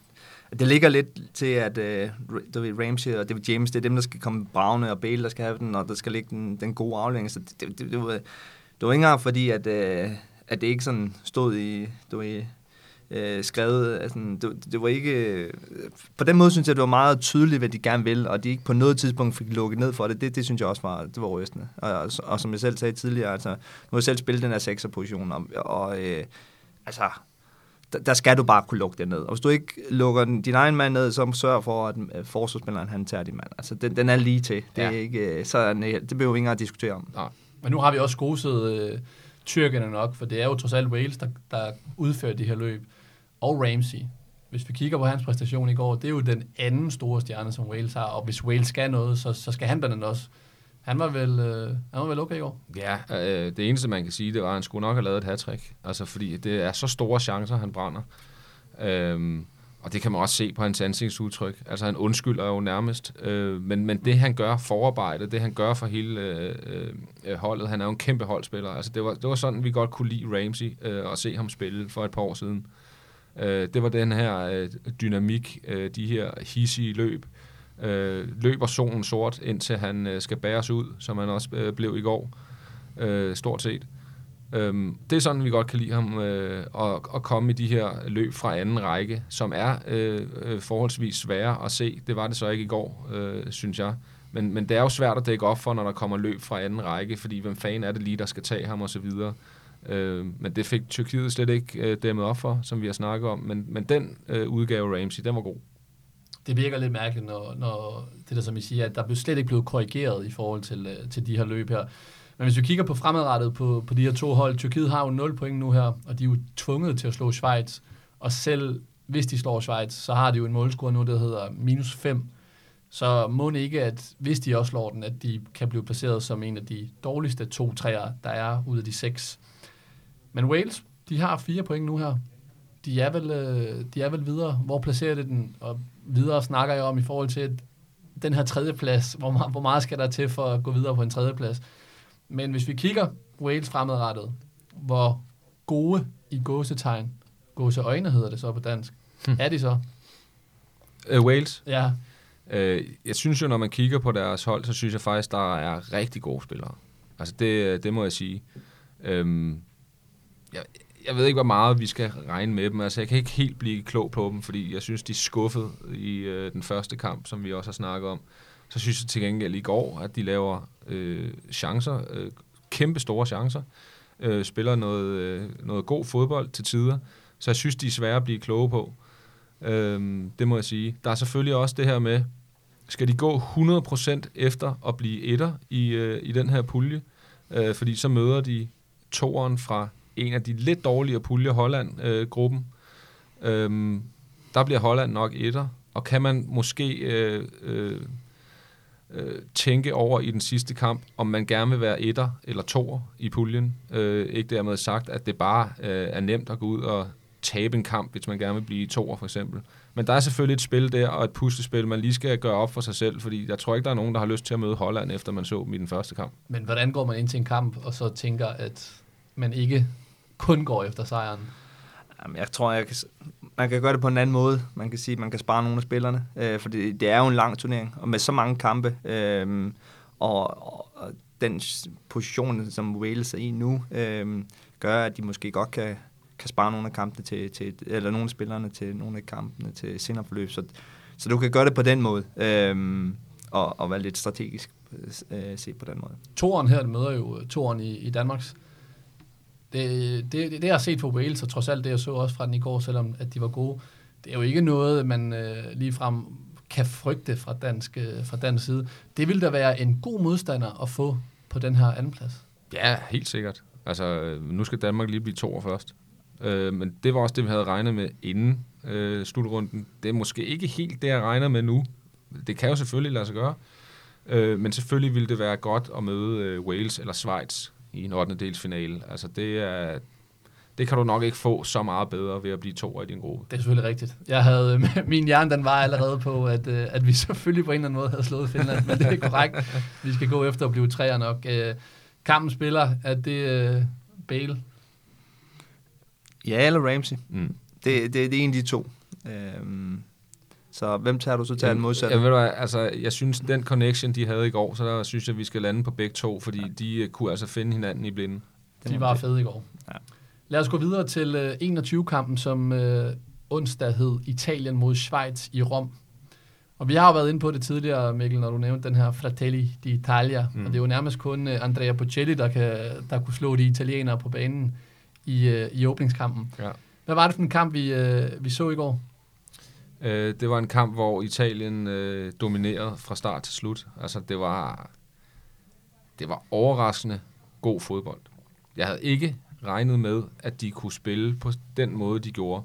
det ligger lidt til, at øh, uh, David Ramsey og David James, det er dem, der skal komme bravne, og Bale, der skal have den, og der skal ligge den, den gode aflæring. Så det, det, det, det, var, det var ikke engang fordi, at, uh, at det ikke sådan stod i, du ved, uh, skrevet. Altså, det, det var ikke... På den måde synes jeg, det var meget tydeligt, hvad de gerne vil, og de ikke på noget tidspunkt fik lukket ned for det. Det, det synes jeg også var, det var rystende. Og, og, og som jeg selv sagde tidligere, altså, nu har jeg selv spillet den her sekserposition, og, og uh, altså, der, der skal du bare kunne lukke det ned. Og hvis du ikke lukker den, din egen mand ned, så sørg for, at forsvarsspilleren han tager din mand. Altså, den, den er lige til. Det, er ja. ikke, øh, så, nej, det behøver vi ikke engang diskutere om. Nej. Men nu har vi også skoset øh, tyrkerne nok, for det er jo trods alt Wales, der, der udfører de her løb. Og Ramsey. Hvis vi kigger på hans præstation i går, det er jo den anden store stjerne, som Wales har. Og hvis Wales skal noget, så, så skal han blandt andet også han var vel, øh, han var vel okay i går? Ja, øh, det eneste, man kan sige, det var, at han skulle nok have lavet et hat Altså, fordi det er så store chancer, han brænder. Øh, og det kan man også se på hans ansigtsudtryk. Altså, han undskylder jo nærmest. Øh, men, men det, han gør forarbejde, det han gør for hele øh, øh, holdet, han er jo en kæmpe holdspiller. Altså, det var, det var sådan, vi godt kunne lide Ramsey øh, og se ham spille for et par år siden. Øh, det var den her øh, dynamik, øh, de her hissige løb, øh, løber solen sort, indtil han øh, skal bæres ud, som han også øh, blev i går, øh, stort set. Øh, Øhm, det er sådan, vi godt kan lide ham, øh, at, at komme i de her løb fra anden række, som er øh, øh, forholdsvis svære at se. Det var det så ikke i går, øh, synes jeg. Men, men det er jo svært at dække op for, når der kommer løb fra anden række, fordi hvem fanden er det lige, der skal tage ham osv., Øh, men det fik Tyrkiet slet ikke øh, dæmmet op for, som vi har snakket om. Men, men den øh, udgave Ramsey, den var god det virker lidt mærkeligt, når, når det der, som I siger, at der blev slet ikke blevet korrigeret i forhold til, øh, til de her løb her. Men hvis vi kigger på fremadrettet på, på de her to hold, Tyrkiet har jo 0 point nu her, og de er jo tvunget til at slå Schweiz. Og selv hvis de slår Schweiz, så har de jo en målscore nu, der hedder minus 5. Så må det ikke, at hvis de også slår den, at de kan blive placeret som en af de dårligste to træer, der er ud af de seks. Men Wales, de har fire point nu her. De er vel, øh, de er vel videre. Hvor placerer det den? Og videre snakker jeg om i forhold til den her tredjeplads. Hvor, meget, hvor meget skal der til for at gå videre på en tredjeplads? Men hvis vi kigger Wales fremadrettet, hvor gode i gåsetegn, gåseøjne hedder det så på dansk, hmm. er de så? Uh, Wales? Ja. Uh, jeg synes jo, når man kigger på deres hold, så synes jeg faktisk, der er rigtig gode spillere. Altså, det, det må jeg sige. Um, jeg, jeg ved ikke, hvor meget vi skal regne med dem. Altså, jeg kan ikke helt blive klog på dem, fordi jeg synes, de er skuffet i øh, den første kamp, som vi også har snakket om. Så synes jeg til gengæld i går, at de laver øh, chancer, øh, kæmpe store chancer, øh, spiller noget, øh, noget god fodbold til tider. Så jeg synes, de er svære at blive kloge på. Øh, det må jeg sige. Der er selvfølgelig også det her med, skal de gå 100% efter at blive etter i, øh, i den her pulje? Øh, fordi så møder de toeren fra en af de lidt dårligere puljer, Holland-gruppen. Øh, øh, der bliver Holland nok etter, og kan man måske øh, øh, øh, tænke over i den sidste kamp, om man gerne vil være etter eller toer i puljen. Øh, ikke dermed sagt, at det bare øh, er nemt at gå ud og tabe en kamp, hvis man gerne vil blive toer for eksempel. Men der er selvfølgelig et spil der, og et puslespil, man lige skal gøre op for sig selv, fordi jeg tror ikke, der er nogen, der har lyst til at møde Holland, efter man så dem i den første kamp. Men hvordan går man ind til en kamp, og så tænker, at man ikke kun går efter sejren? Jamen, jeg tror, jeg kan, man kan gøre det på en anden måde. Man kan sige, at man kan spare nogle af spillerne, øh, for det, det er jo en lang turnering, og med så mange kampe, øh, og, og, og den position, som Wales er i nu, øh, gør, at de måske godt kan, kan spare nogle af kampene til, til, eller nogle af spillerne til nogle af kampene til senere forløb. Så, så du kan gøre det på den måde, øh, og, og være lidt strategisk øh, se på den måde. Toren her møder jo øh, Toren i, i Danmarks. Det, det, det, det, jeg har set på Wales, og trods alt det, jeg så også fra den i går, selvom at de var gode, det er jo ikke noget, man øh, ligefrem kan frygte fra dansk, øh, fra dansk side. Det vil da være en god modstander at få på den her anden plads. Ja, helt sikkert. Altså, øh, nu skal Danmark lige blive to først. Øh, men det var også det, vi havde regnet med inden øh, slutrunden. Det er måske ikke helt det, jeg regner med nu. Det kan jo selvfølgelig lade sig gøre. Øh, men selvfølgelig ville det være godt at møde øh, Wales eller Schweiz i en 8. dels finale. Altså, det er, det kan du nok ikke få så meget bedre ved at blive to i din gruppe. Det er selvfølgelig rigtigt. Jeg havde, min hjerne den var allerede på, at, øh, at vi selvfølgelig på en eller anden måde havde slået Finland, men det er korrekt. Vi skal gå efter at blive træer nok. Øh, kampen spiller, at det uh, Bale? Ja, eller Ramsey. Mm. Det, det, det er en af de to. Øhm, så hvem tager du så til en modsatte? Jeg, ved du, altså, jeg synes, den connection, de havde i går, så der synes jeg, vi skal lande på begge to, fordi ja. de uh, kunne altså finde hinanden i blinde. De var fede i går. Ja. Lad os gå videre til uh, 21-kampen, som uh, onsdag hed Italien mod Schweiz i Rom. Og vi har jo været inde på det tidligere, Mikkel, når du nævnte den her Fratelli d'Italia. Mm. Og det er jo nærmest kun uh, Andrea Bocelli, der, kan, der kunne slå de italienere på banen i, uh, i åbningskampen. Ja. Hvad var det for en kamp, vi, uh, vi så i går? Øh, det var en kamp, hvor Italien øh, dominerede fra start til slut. Altså, det var, det var overraskende god fodbold. Jeg havde ikke regnet med, at de kunne spille på den måde, de gjorde.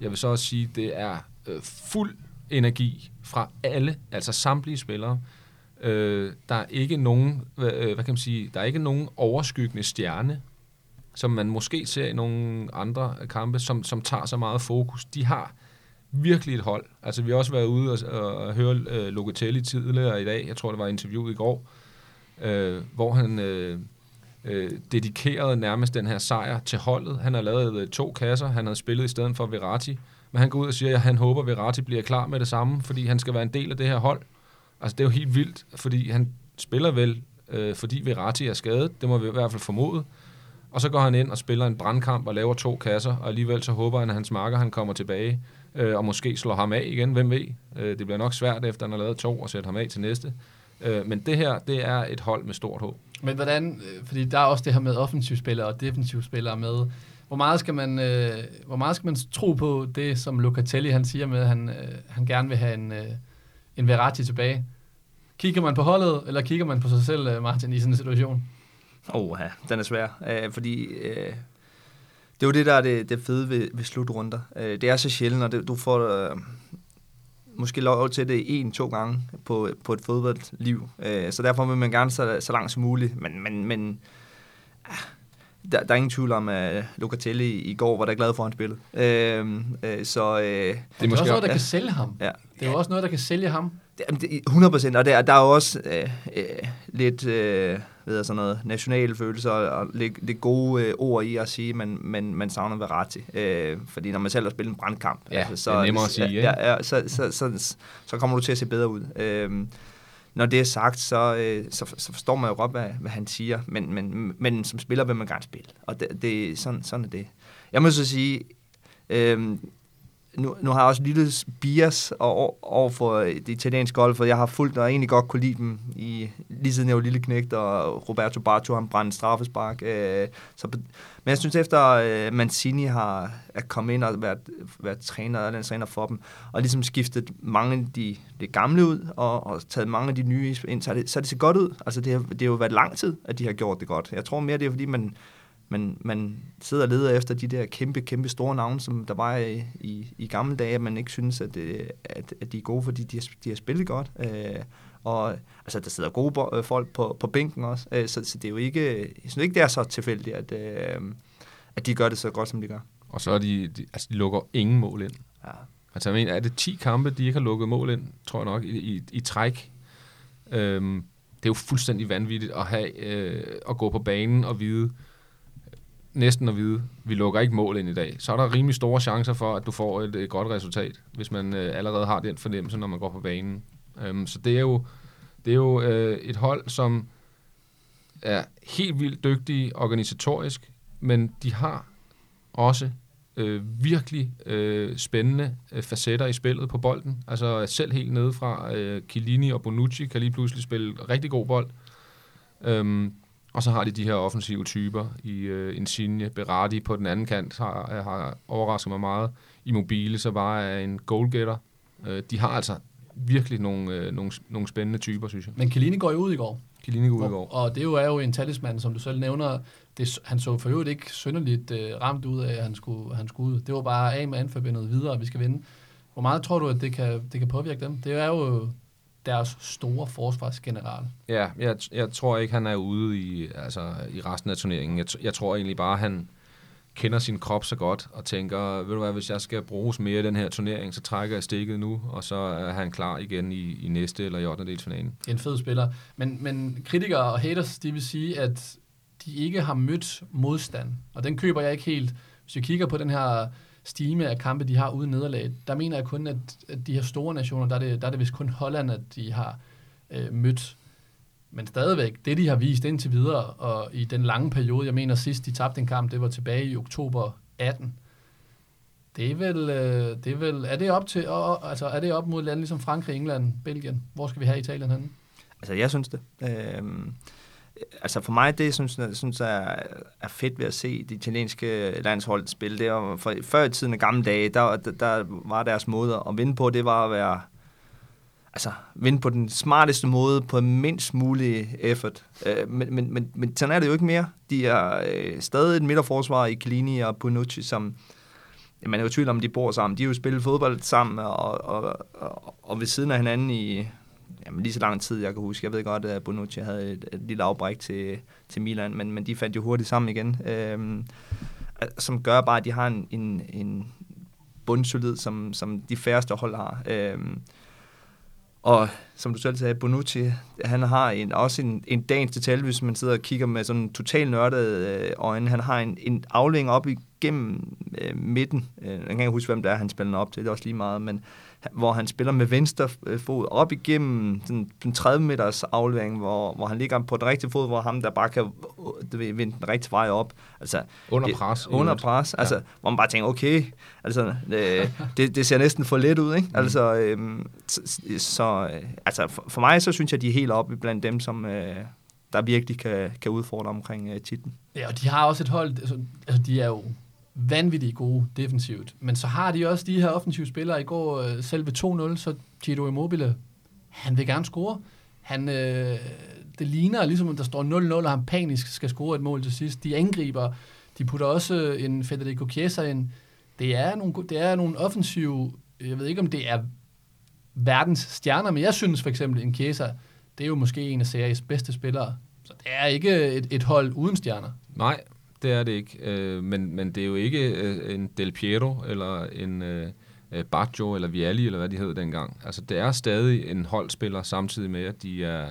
Jeg vil så også sige, at det er øh, fuld energi fra alle, altså samtlige spillere. Øh, der er ikke nogen, øh, hvad kan man sige, der er ikke nogen overskyggende stjerne, som man måske ser i nogle andre kampe, som, som tager så meget fokus. De har virkelig et hold. Altså, vi har også været ude og, og høre øh, Locatelli tidligere i dag. Jeg tror, det var interviewet i går, øh, hvor han øh, øh, dedikerede nærmest den her sejr til holdet. Han har lavet øh, to kasser. Han har spillet i stedet for Verratti. Men han går ud og siger, at han håber, at Verratti bliver klar med det samme, fordi han skal være en del af det her hold. Altså, det er jo helt vildt, fordi han spiller vel, øh, fordi Verratti er skadet. Det må vi i hvert fald formode. Og så går han ind og spiller en brandkamp og laver to kasser, og alligevel så håber han, at hans marker han kommer tilbage, øh, og måske slår ham af igen, hvem ved. Øh, det bliver nok svært, efter han har lavet to, og sætte ham af til næste. Øh, men det her, det er et hold med stort håb. Men hvordan, øh, fordi der er også det her med offensivspillere og defensivspillere med, hvor meget skal man, øh, hvor meget skal man tro på det, som Locatelli han siger med, at han, øh, han gerne vil have en, øh, en Verratti tilbage? Kigger man på holdet, eller kigger man på sig selv, Martin, i sådan en situation? Åh, oh, ja, den er svær, øh, fordi øh, det er jo det, der er det, det fede ved, ved slutrunder. Øh, det er så sjældent, og det, du får... Øh, måske lov til det en-to gange på, på et fodboldliv. Øh, så derfor vil man gerne så, så langt som muligt. Men, men, men ah, der, der er ingen tvivl om, at Locatelli i går var der glad for, at han spillede. Øh, øh, så, øh, det er måske også noget, der ja. kan sælge ham. Ja. Det er jo også noget, der kan sælge ham. Det, 100 procent, og der, der er jo også øh, øh, lidt øh, ved sådan noget national følelse og, lidt, lidt gode øh, ord i at sige, men man, man savner Verratti. Øh, fordi når man selv har spillet en brandkamp, ja, altså, så, det er nemmere at sige, ja, så, så, så, så kommer du til at se bedre ud. Øh, når det er sagt, så, øh, så, så forstår man jo godt, hvad, hvad han siger, men, men, men som spiller vil man gerne spille, og det, det, sådan, sådan er det. Jeg må så sige, øh, nu, nu har jeg også en lille bias over for det italienske golf, for jeg har fulgt og egentlig godt kunne lide dem, i, lige siden jeg var lille knægt, og Roberto Baggio han brændte straffespark. Øh, så, men jeg synes, efter øh, Mancini har er kommet ind og været, været træner, og træner for dem, og ligesom skiftet mange af de, de gamle ud, og, og taget mange af de nye ind, så har det, så det så godt ud. Altså, det har, det har jo været lang tid, at de har gjort det godt. Jeg tror mere, det er, fordi man man, man sidder og leder efter de der kæmpe, kæmpe store navne, som der var i, i, i gamle dage, at man ikke synes, at, øh, at, at de er gode, fordi de har, de har spillet godt. Øh, og altså, der sidder gode øh, folk på, på bænken også, øh, så, så det er jo ikke, jeg synes ikke, det er så tilfældigt, at, øh, at de gør det så godt, som de gør. Og så er de, de, altså, de lukker ingen mål ind. Ja. Altså, jeg mener, er det 10 kampe, de ikke har lukket mål ind, tror jeg nok, i, i, i træk. Øhm, det er jo fuldstændig vanvittigt at, have, øh, at gå på banen og vide, næsten at vide, vi lukker ikke mål ind i dag. Så er der rimelig store chancer for, at du får et, et godt resultat, hvis man øh, allerede har den fornemmelse, når man går på banen. Øhm, så det er jo, det er jo øh, et hold, som er helt vildt dygtige organisatorisk, men de har også øh, virkelig øh, spændende øh, facetter i spillet på bolden. Altså selv helt nede fra øh, Chiellini og Bonucci kan lige pludselig spille rigtig god bold. Øhm, og så har de de her offensive typer i øh, Insigne, Berardi på den anden kant har, har overrasket mig meget. Immobile så bare er en goalgetter. Øh, de har altså virkelig nogle, øh, nogle, nogle spændende typer, synes jeg. Men Chiellini går jo ud i går. Chiellini går ud i går. Og det er jo, er jo en talisman, som du selv nævner. Det, han så for øvrigt ikke synderligt øh, ramt ud af, at han skulle, han skulle ud. Det var bare af med anforbindet videre, og vi skal vinde. Hvor meget tror du, at det kan, det kan påvirke dem? Det er jo deres store forsvarsgeneral. Ja, jeg, jeg tror ikke, han er ude i, altså, i resten af turneringen. Jeg, jeg tror egentlig bare, han kender sin krop så godt og tænker, ved du hvad, hvis jeg skal bruges mere i den her turnering, så trækker jeg stikket nu, og så er han klar igen i, i næste eller i 8. del finalen. En fed spiller. Men, men kritikere og haters, de vil sige, at de ikke har mødt modstand. Og den køber jeg ikke helt. Hvis vi kigger på den her stime af kampe, de har uden nederlag, der mener jeg kun, at, at de her store nationer, der er det, der er det vist kun Holland, at de har øh, mødt. Men stadigvæk, det de har vist indtil videre, og i den lange periode, jeg mener sidst de tabte en kamp, det var tilbage i oktober 18. Det er vel, øh, det er vel, er det op til, og, altså er det op mod lande ligesom Frankrig, England, Belgien? Hvor skal vi have Italien henne? Altså, jeg synes det. Øh, altså for mig, det synes jeg synes er, er fedt ved at se de italienske landshold spille. Det var for, før i tiden af gamle dage, der, der, der var deres måde at vinde på, det var at være altså, vinde på den smarteste måde, på mindst mulig effort. Øh, men, men, men, men sådan er det jo ikke mere. De er øh, stadig et midterforsvar i Kalini og Bonucci, som man er jo i tvivl om, de bor sammen. De har jo spillet fodbold sammen og, og, og, og ved siden af hinanden i jamen, lige så lang tid, jeg kan huske. Jeg ved godt, at Bonucci havde et, et lille afbræk til, til Milan, men, men de fandt jo hurtigt sammen igen. øh, som gør bare, at de har en, en, en bundsolid, som, som de færreste hold har. Øh, og som du selv sagde, Bonucci, han har en, også en, en dagens detalje, hvis man sidder og kigger med sådan total nørdede øh, øjne. Han har en, en aflæng op igennem øh, midten. Øh, jeg kan ikke huske, hvem det er, han spiller op til. Det er også lige meget, men hvor han spiller med venstre øh, fod op igennem sådan en 30 meters aflevering, hvor, hvor han ligger på den rigtige fod, hvor ham der bare kan vinde den rigtige vej op. Altså, under pres. Det, under pres, altså, ja. hvor man bare tænker, okay, altså, øh, det, det ser næsten for let ud, ikke? Mm. Altså, øh, så, så altså, for, for mig, så synes jeg, de er helt oppe blandt dem, som... Øh, der virkelig kan, kan udfordre omkring uh, titlen. Ja, og de har også et hold, altså, altså de er jo vanvittigt gode defensivt. Men så har de også de her offensive spillere. I går øh, selv ved 2-0, så Gito Immobile, han vil gerne score. Han, øh, det ligner ligesom, at der står 0-0, og han panisk skal score et mål til sidst. De angriber. De putter også øh, en Federico Chiesa ind. Det er nogle, det er nogle offensive, jeg ved ikke, om det er verdens stjerner, men jeg synes for eksempel, en Chiesa, det er jo måske en af series bedste spillere. Så det er ikke et, et hold uden stjerner. Nej, det er det ikke. Øh, men, men det er jo ikke øh, en Del Piero, eller en øh, øh, Baggio, eller Vialli, eller hvad de hed dengang. Altså, det er stadig en holdspiller, samtidig med, at de er...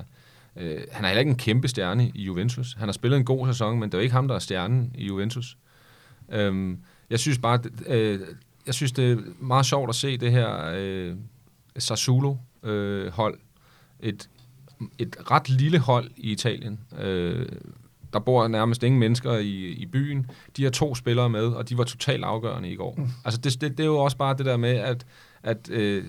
Øh, han er heller ikke en kæmpe stjerne i Juventus. Han har spillet en god sæson, men det er jo ikke ham, der er stjernen i Juventus. Øhm, jeg synes bare, øh, jeg synes, det er meget sjovt at se det her øh, Sassuolo-hold. Øh, et, et ret lille hold i Italien. Øh, der bor nærmest ingen mennesker i, i byen. De har to spillere med, og de var totalt afgørende i går. Mm. Altså det, det, det er jo også bare det der med, at, at øh,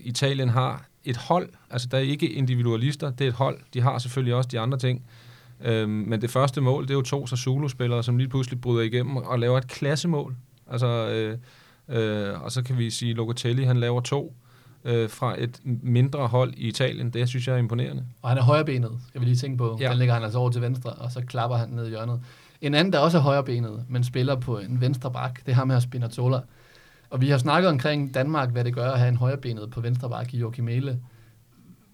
Italien har et hold. Altså der er ikke individualister, det er et hold. De har selvfølgelig også de andre ting. Øhm, men det første mål, det er jo to Sassuolo-spillere, som lige pludselig bryder igennem og laver et klassemål. Altså, øh, øh, og så kan vi sige, at Locatelli, han laver to øh, fra et mindre hold i Italien. Det synes jeg er imponerende. Og han er højrebenet, skal vi lige tænke på. Ja. Den ligger han altså over til venstre, og så klapper han ned i hjørnet. En anden, der også er højrebenet, men spiller på en venstre bak, det er ham her Spinazzola. Og vi har snakket omkring Danmark, hvad det gør at have en højrebenet på venstre bak i Joachim Mæle.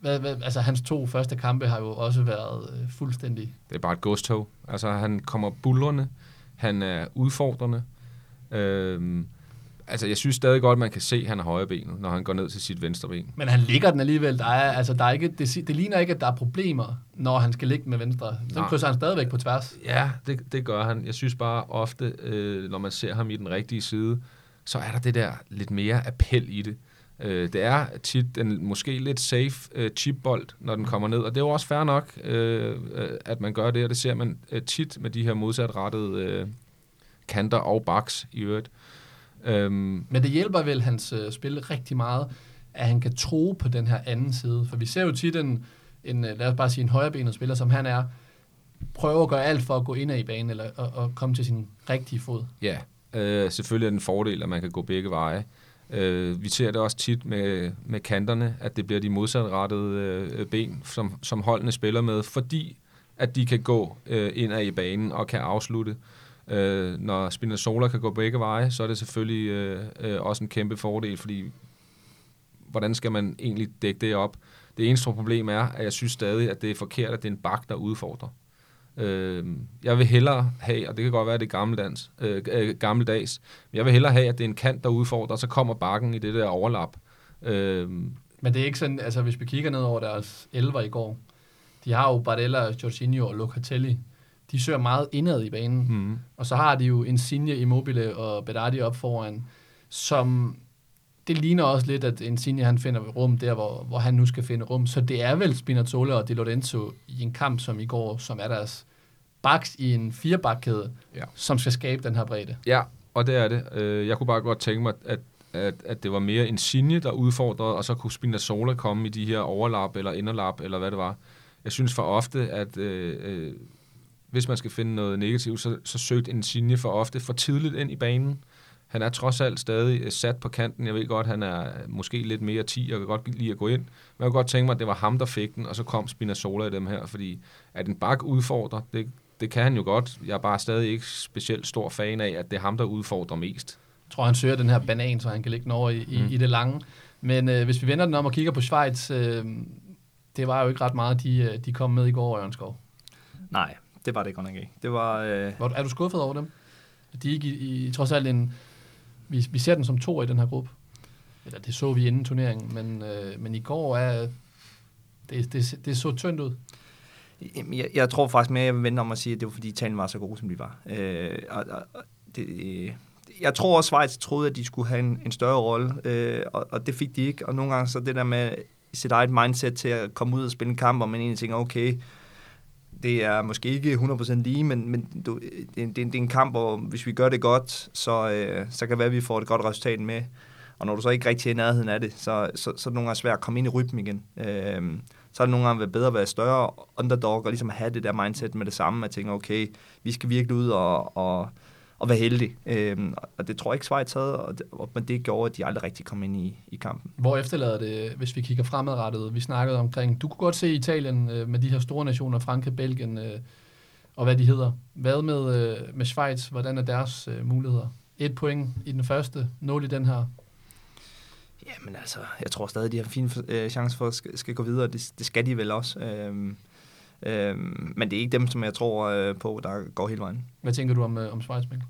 Hvad, hvad, altså hans to første kampe har jo også været øh, fuldstændig... Det er bare et godstog. Altså han kommer bullerne, han er udfordrende, Øhm, altså, jeg synes stadig godt, man kan se, at han er højre benet, når han går ned til sit venstre ben. Men han ligger den alligevel. Der er, altså, der er ikke, det, det ligner ikke, at der er problemer, når han skal ligge med venstre. Så krydser han stadigvæk på tværs. Ja, det, det gør han. Jeg synes bare ofte, øh, når man ser ham i den rigtige side, så er der det der lidt mere appel i det. Øh, det er tit den måske lidt safe øh, chipbold, når den kommer ned, og det er jo også fair nok, øh, øh, at man gør det, og det ser man øh, tit med de her modsatrettede øh, kanter og baks i øvrigt. Øhm, Men det hjælper vel hans øh, spil rigtig meget, at han kan tro på den her anden side. For vi ser jo tit en, en øh, lad os bare sige, en højrebenet spiller, som han er, prøver at gøre alt for at gå ind i banen, eller og, og komme til sin rigtige fod. Ja, øh, selvfølgelig er det en fordel, at man kan gå begge veje. Øh, vi ser det også tit med, med kanterne, at det bliver de modsatrettede øh, ben, som, som holdene spiller med, fordi at de kan gå øh, indad i banen og kan afslutte. Øh, Øh, når Spinazzola kan gå begge veje, så er det selvfølgelig øh, øh, også en kæmpe fordel, fordi hvordan skal man egentlig dække det op? Det eneste problem er, at jeg synes stadig, at det er forkert, at det er en bak, der udfordrer. Øh, jeg vil hellere have, og det kan godt være, at det er gammeldags, øh, øh, gammeldags, men jeg vil hellere have, at det er en kant, der udfordrer, og så kommer bakken i det der overlap. Øh, Men det er ikke sådan, altså hvis vi kigger ned over deres elver i går, de har jo Barella, Jorginho og Locatelli. De søger meget indad i banen. mm, Og så har de jo Insigne, Immobile og Berardi op foran, som det ligner også lidt, at Insigne han finder rum der, hvor, hvor han nu skal finde rum. Så det er vel Spinazzola og Di Lorenzo i en kamp som i går, som er deres baks i en firebakkæde, Ja. som skal skabe den her bredde. Ja, og det er det. Øh, Jeg kunne bare godt tænke mig, at, at, at det var mere en sinje, der udfordrede, og så kunne Spinazzola komme i de her overlap eller inderlap, eller hvad det var. Jeg synes for ofte, at øh, øh, hvis man skal finde noget negativt, så, så søgte en sinje for ofte for tidligt ind i banen. Han er trods alt stadig øh, sat på kanten. Jeg ved godt, han er måske lidt mere 10 og kan godt lide at gå ind. Men jeg kunne godt tænke mig, at det var ham, der fik den, og så kom Spinazzola i dem her, fordi at en bak udfordrer, det, det kan han jo godt. Jeg er bare stadig ikke specielt stor fan af, at det er ham, der udfordrer mest. Jeg tror, han søger den her banan, så han kan lægge den over i, i, Mm. i det lange. Men øh, hvis vi vender den om og kigger på Schweiz, øh, det var jo ikke ret meget, de, øh, de kom med i går, Ørnskov. Nej, det var det godt nok ikke. Det var... Øh, Hvor- Er du skuffet over dem? De er ikke i, i, trods alt en... Vi, vi ser den som to i den her gruppe. Eller det så vi inden turneringen, men, øh, men i går er... Det, det, det så tyndt ud. Jeg, jeg tror faktisk mere, jeg vil vente om at sige, at det var fordi Italien var så gode, som de var. Øh, og, og det, øh, jeg tror også, Schweiz troede, at de skulle have en, en større rolle, øh, og, og det fik de ikke. Og nogle gange så det der med sit eget mindset til at komme ud og spille en kamp, og man egentlig tænker, okay, det er måske ikke 100% lige, men, men du, det, det, det er en kamp, hvor hvis vi gør det godt, så, øh, så kan det være, at vi får et godt resultat med. Og når du så ikke rigtig er i nærheden af det, så, så, så er det nogle gange svært at komme ind i rytmen igen. Øh, så er det nogle gange bedre at være større underdog, og ligesom have det der mindset med det samme, at tænke, okay, vi skal virkelig ud og, og, og være heldige. Øhm, og det tror jeg ikke Schweiz havde, og det, og- men det gjorde, at de aldrig rigtig kom ind i, i kampen. Hvor efterlader det, hvis vi kigger fremadrettet? Vi snakkede omkring... Du kunne godt se Italien øh, med de her store nationer, Frankrig, Belgien øh, og hvad de hedder. Hvad med, øh, med Schweiz? Hvordan er deres øh, muligheder? Et point i den første, 0 i den her. Jamen altså, jeg tror stadig, de har en fin øh, chance for at skal, skal gå videre. Det, det skal de vel også. Øhm, øhm, men det er ikke dem, som jeg tror øh, på, der går hele vejen. Hvad tænker du om, øh, om Schweiz, Mikkel?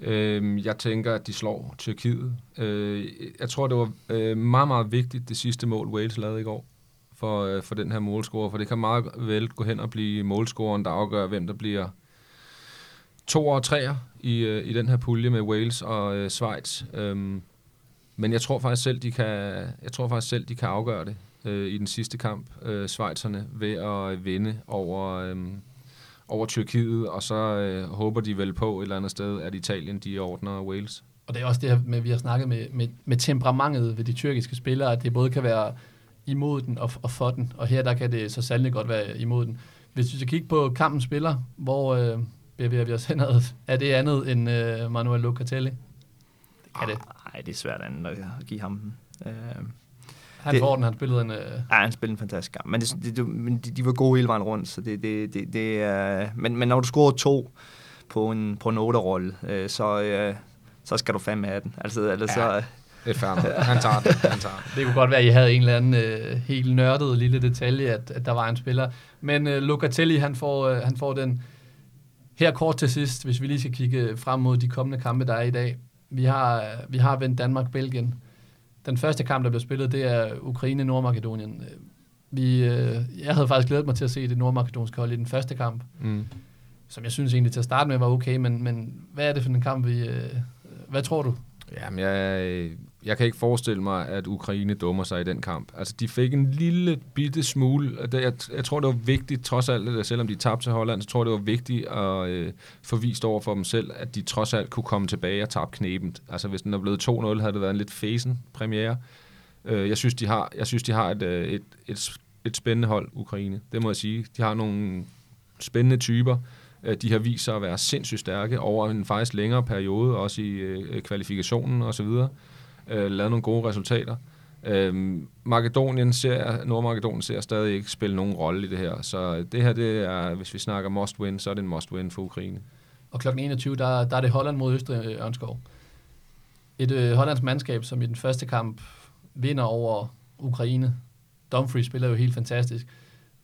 Øh, jeg tænker, at de slår Tyrkiet. Øh, jeg tror, det var øh, meget, meget vigtigt, det sidste mål, Wales lavede i går, for, øh, for den her målscorer. For det kan meget vel gå hen og blive målscoren, der afgør, hvem der bliver to og treer i, øh, i den her pulje med Wales og øh, Schweiz. Øhm, men jeg tror faktisk selv, de kan, jeg tror faktisk selv, de kan afgøre det øh, i den sidste kamp, øh, Schweizerne, ved at vinde over, øh, over Tyrkiet, og så øh, håber de vel på et eller andet sted, at Italien de ordner Wales. Og det er også det her med, vi har snakket med, med, med temperamentet ved de tyrkiske spillere, at det både kan være imod den og, og for den. Og her der kan det så sandelig godt være imod den. Hvis vi skal kigge på kampens spiller, hvor øh, bevæger vi os henad, er det andet end øh, Manuel Locatelli? Det kan det. Nej, det er svært andet at give ham den. Øh, Han Det- får den, han spillede en... Øh, Ja, han spillede en fantastisk kamp. Men, det, det, det, men de, de var gode hele vejen rundt, så det, det, det, det er... Men, men når du scorer to på en, på en rolle øh, så, øh, så skal du fandme have den. Altså, ellers Ja. så... Det er fair. Han tager det. Han tager det. det kunne godt være, at I havde en eller anden øh, helt nørdet lille detalje, at, at der var en spiller. Men øh, Locatelli, han får, øh, han får den... Her kort til sidst, hvis vi lige skal kigge frem mod de kommende kampe, der er i dag. Vi har, vi har vendt Danmark-Belgien. Den første kamp, der blev spillet, det er Ukraine-Nordmakedonien. Vi, øh, jeg havde faktisk glædet mig til at se det nordmakedonske hold i den første kamp, Mm. som jeg synes egentlig til at starte med var okay, men, men hvad er det for en kamp, vi... Øh, hvad tror du? Jamen, jeg, jeg kan ikke forestille mig, at Ukraine dummer sig i den kamp. Altså, de fik en lille bitte smule. Det, jeg, jeg tror, det var vigtigt, trods alt, at selvom de tabte til Holland, så tror jeg, det var vigtigt at øh, få vist over for dem selv, at de trods alt kunne komme tilbage og tabe knæbent. Altså, hvis den er blevet 2-0, havde det været en lidt fesen premiere. Øh, jeg synes, de har, jeg synes, de har et, øh, et, et, et spændende hold, Ukraine. Det må jeg sige. De har nogle spændende typer. Øh, de har vist sig at være sindssygt stærke over en faktisk længere periode, også i øh, kvalifikationen og så videre. Øh, lavet nogle gode resultater. Øh, Makedonien ser, Nordmakedonien ser stadig ikke spille nogen rolle i det her, så det her, det er, hvis vi snakker must win, så er det en must win for Ukraine. Og kl. 21, der, der er det Holland mod Østrig, øh, Ørnskov. Et øh, hollandsk mandskab, som i den første kamp vinder over Ukraine. Dumfries spiller jo helt fantastisk.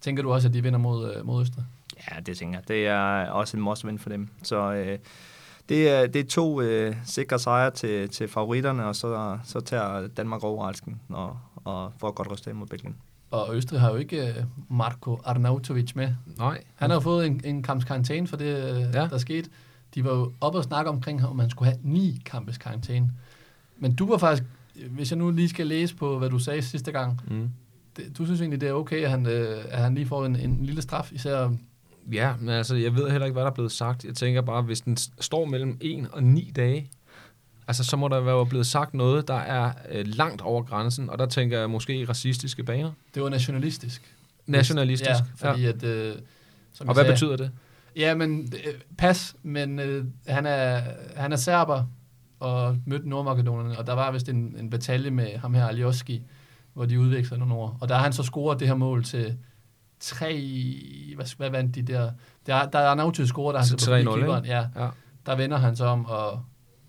Tænker du også, at de vinder mod, øh, mod Østrig? Ja, det tænker jeg. Det er også en must win for dem. Så øh, det, er, det er to øh, sikre sejre til, til favoritterne, og så, så tager Danmark overraskelsen og, og får et godt resultat mod Belgien. Og Østrig har jo ikke øh, Marko Arnautovic med. Nej, Han har jo fået en, en kamps karantæne for det, øh, Ja. ja. der skete. De var jo oppe og snakke omkring, om man skulle have ni kampes karantæne. Men du var faktisk, hvis jeg nu lige skal læse på, hvad du sagde sidste gang, Mm. det, du synes egentlig, det er okay, at han, øh, at han lige får en, en lille straf, især Ja, men altså, jeg ved heller ikke, hvad der er blevet sagt. Jeg tænker bare, hvis den står mellem 1 og 9 dage, altså, så må der være blevet sagt noget, der er øh, langt over grænsen, og der tænker jeg måske racistiske baner. Det var nationalistisk. Nationalistisk. Ja, fordi at... Øh, som Og hvad sagde, betyder det? Ja, men øh, pas, men øh, han, er, han er serber og mødte Nordmakedonerne, og der var vist en, en batalje med ham her, Alioski, hvor de udveksler nogle ord. Og der har han så scoret det her mål til tre... Hvad, hvad vandt de der? Der, der er Arnautovic scorer, der han Så på 3-0, keeperen. Ja, Ja. der vender han så om og,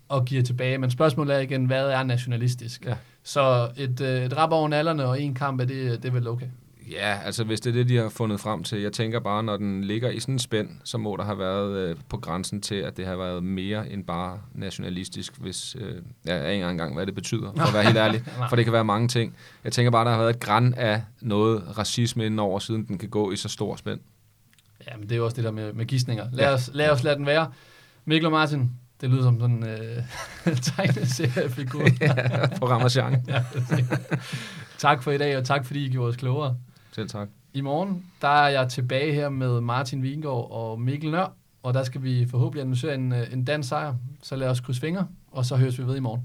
og giver tilbage. Men spørgsmålet er igen, hvad er nationalistisk? Ja. Så et, øh, et rap over nallerne og en kamp, er det, det er vel okay? Ja, altså hvis det er det, de har fundet frem til. Jeg tænker bare, når den ligger i sådan en spænd, så må der have været øh, på grænsen til, at det har været mere end bare nationalistisk, hvis... Øh, ja, jeg ikke engang, hvad det betyder, for at være helt ærlig. For det kan være mange ting. Jeg tænker bare, der har været et græn af noget racisme indenover, siden den kan gå i så stor spænd. Ja, men det er jo også det der med, med gissninger. Lad, Ja. os, lad os lade den være. Mikkel og Martin, det lyder som sådan en øh, tegneseriefigur. på Ramachan. ja, tak for i dag, og tak fordi I gjorde os klogere. Selv tak. I morgen, der er jeg tilbage her med Martin Vingård og Mikkel Nør, og der skal vi forhåbentlig annoncere en, øh, en dansk sejr. Så lad os krydse fingre, og så høres vi ved i morgen.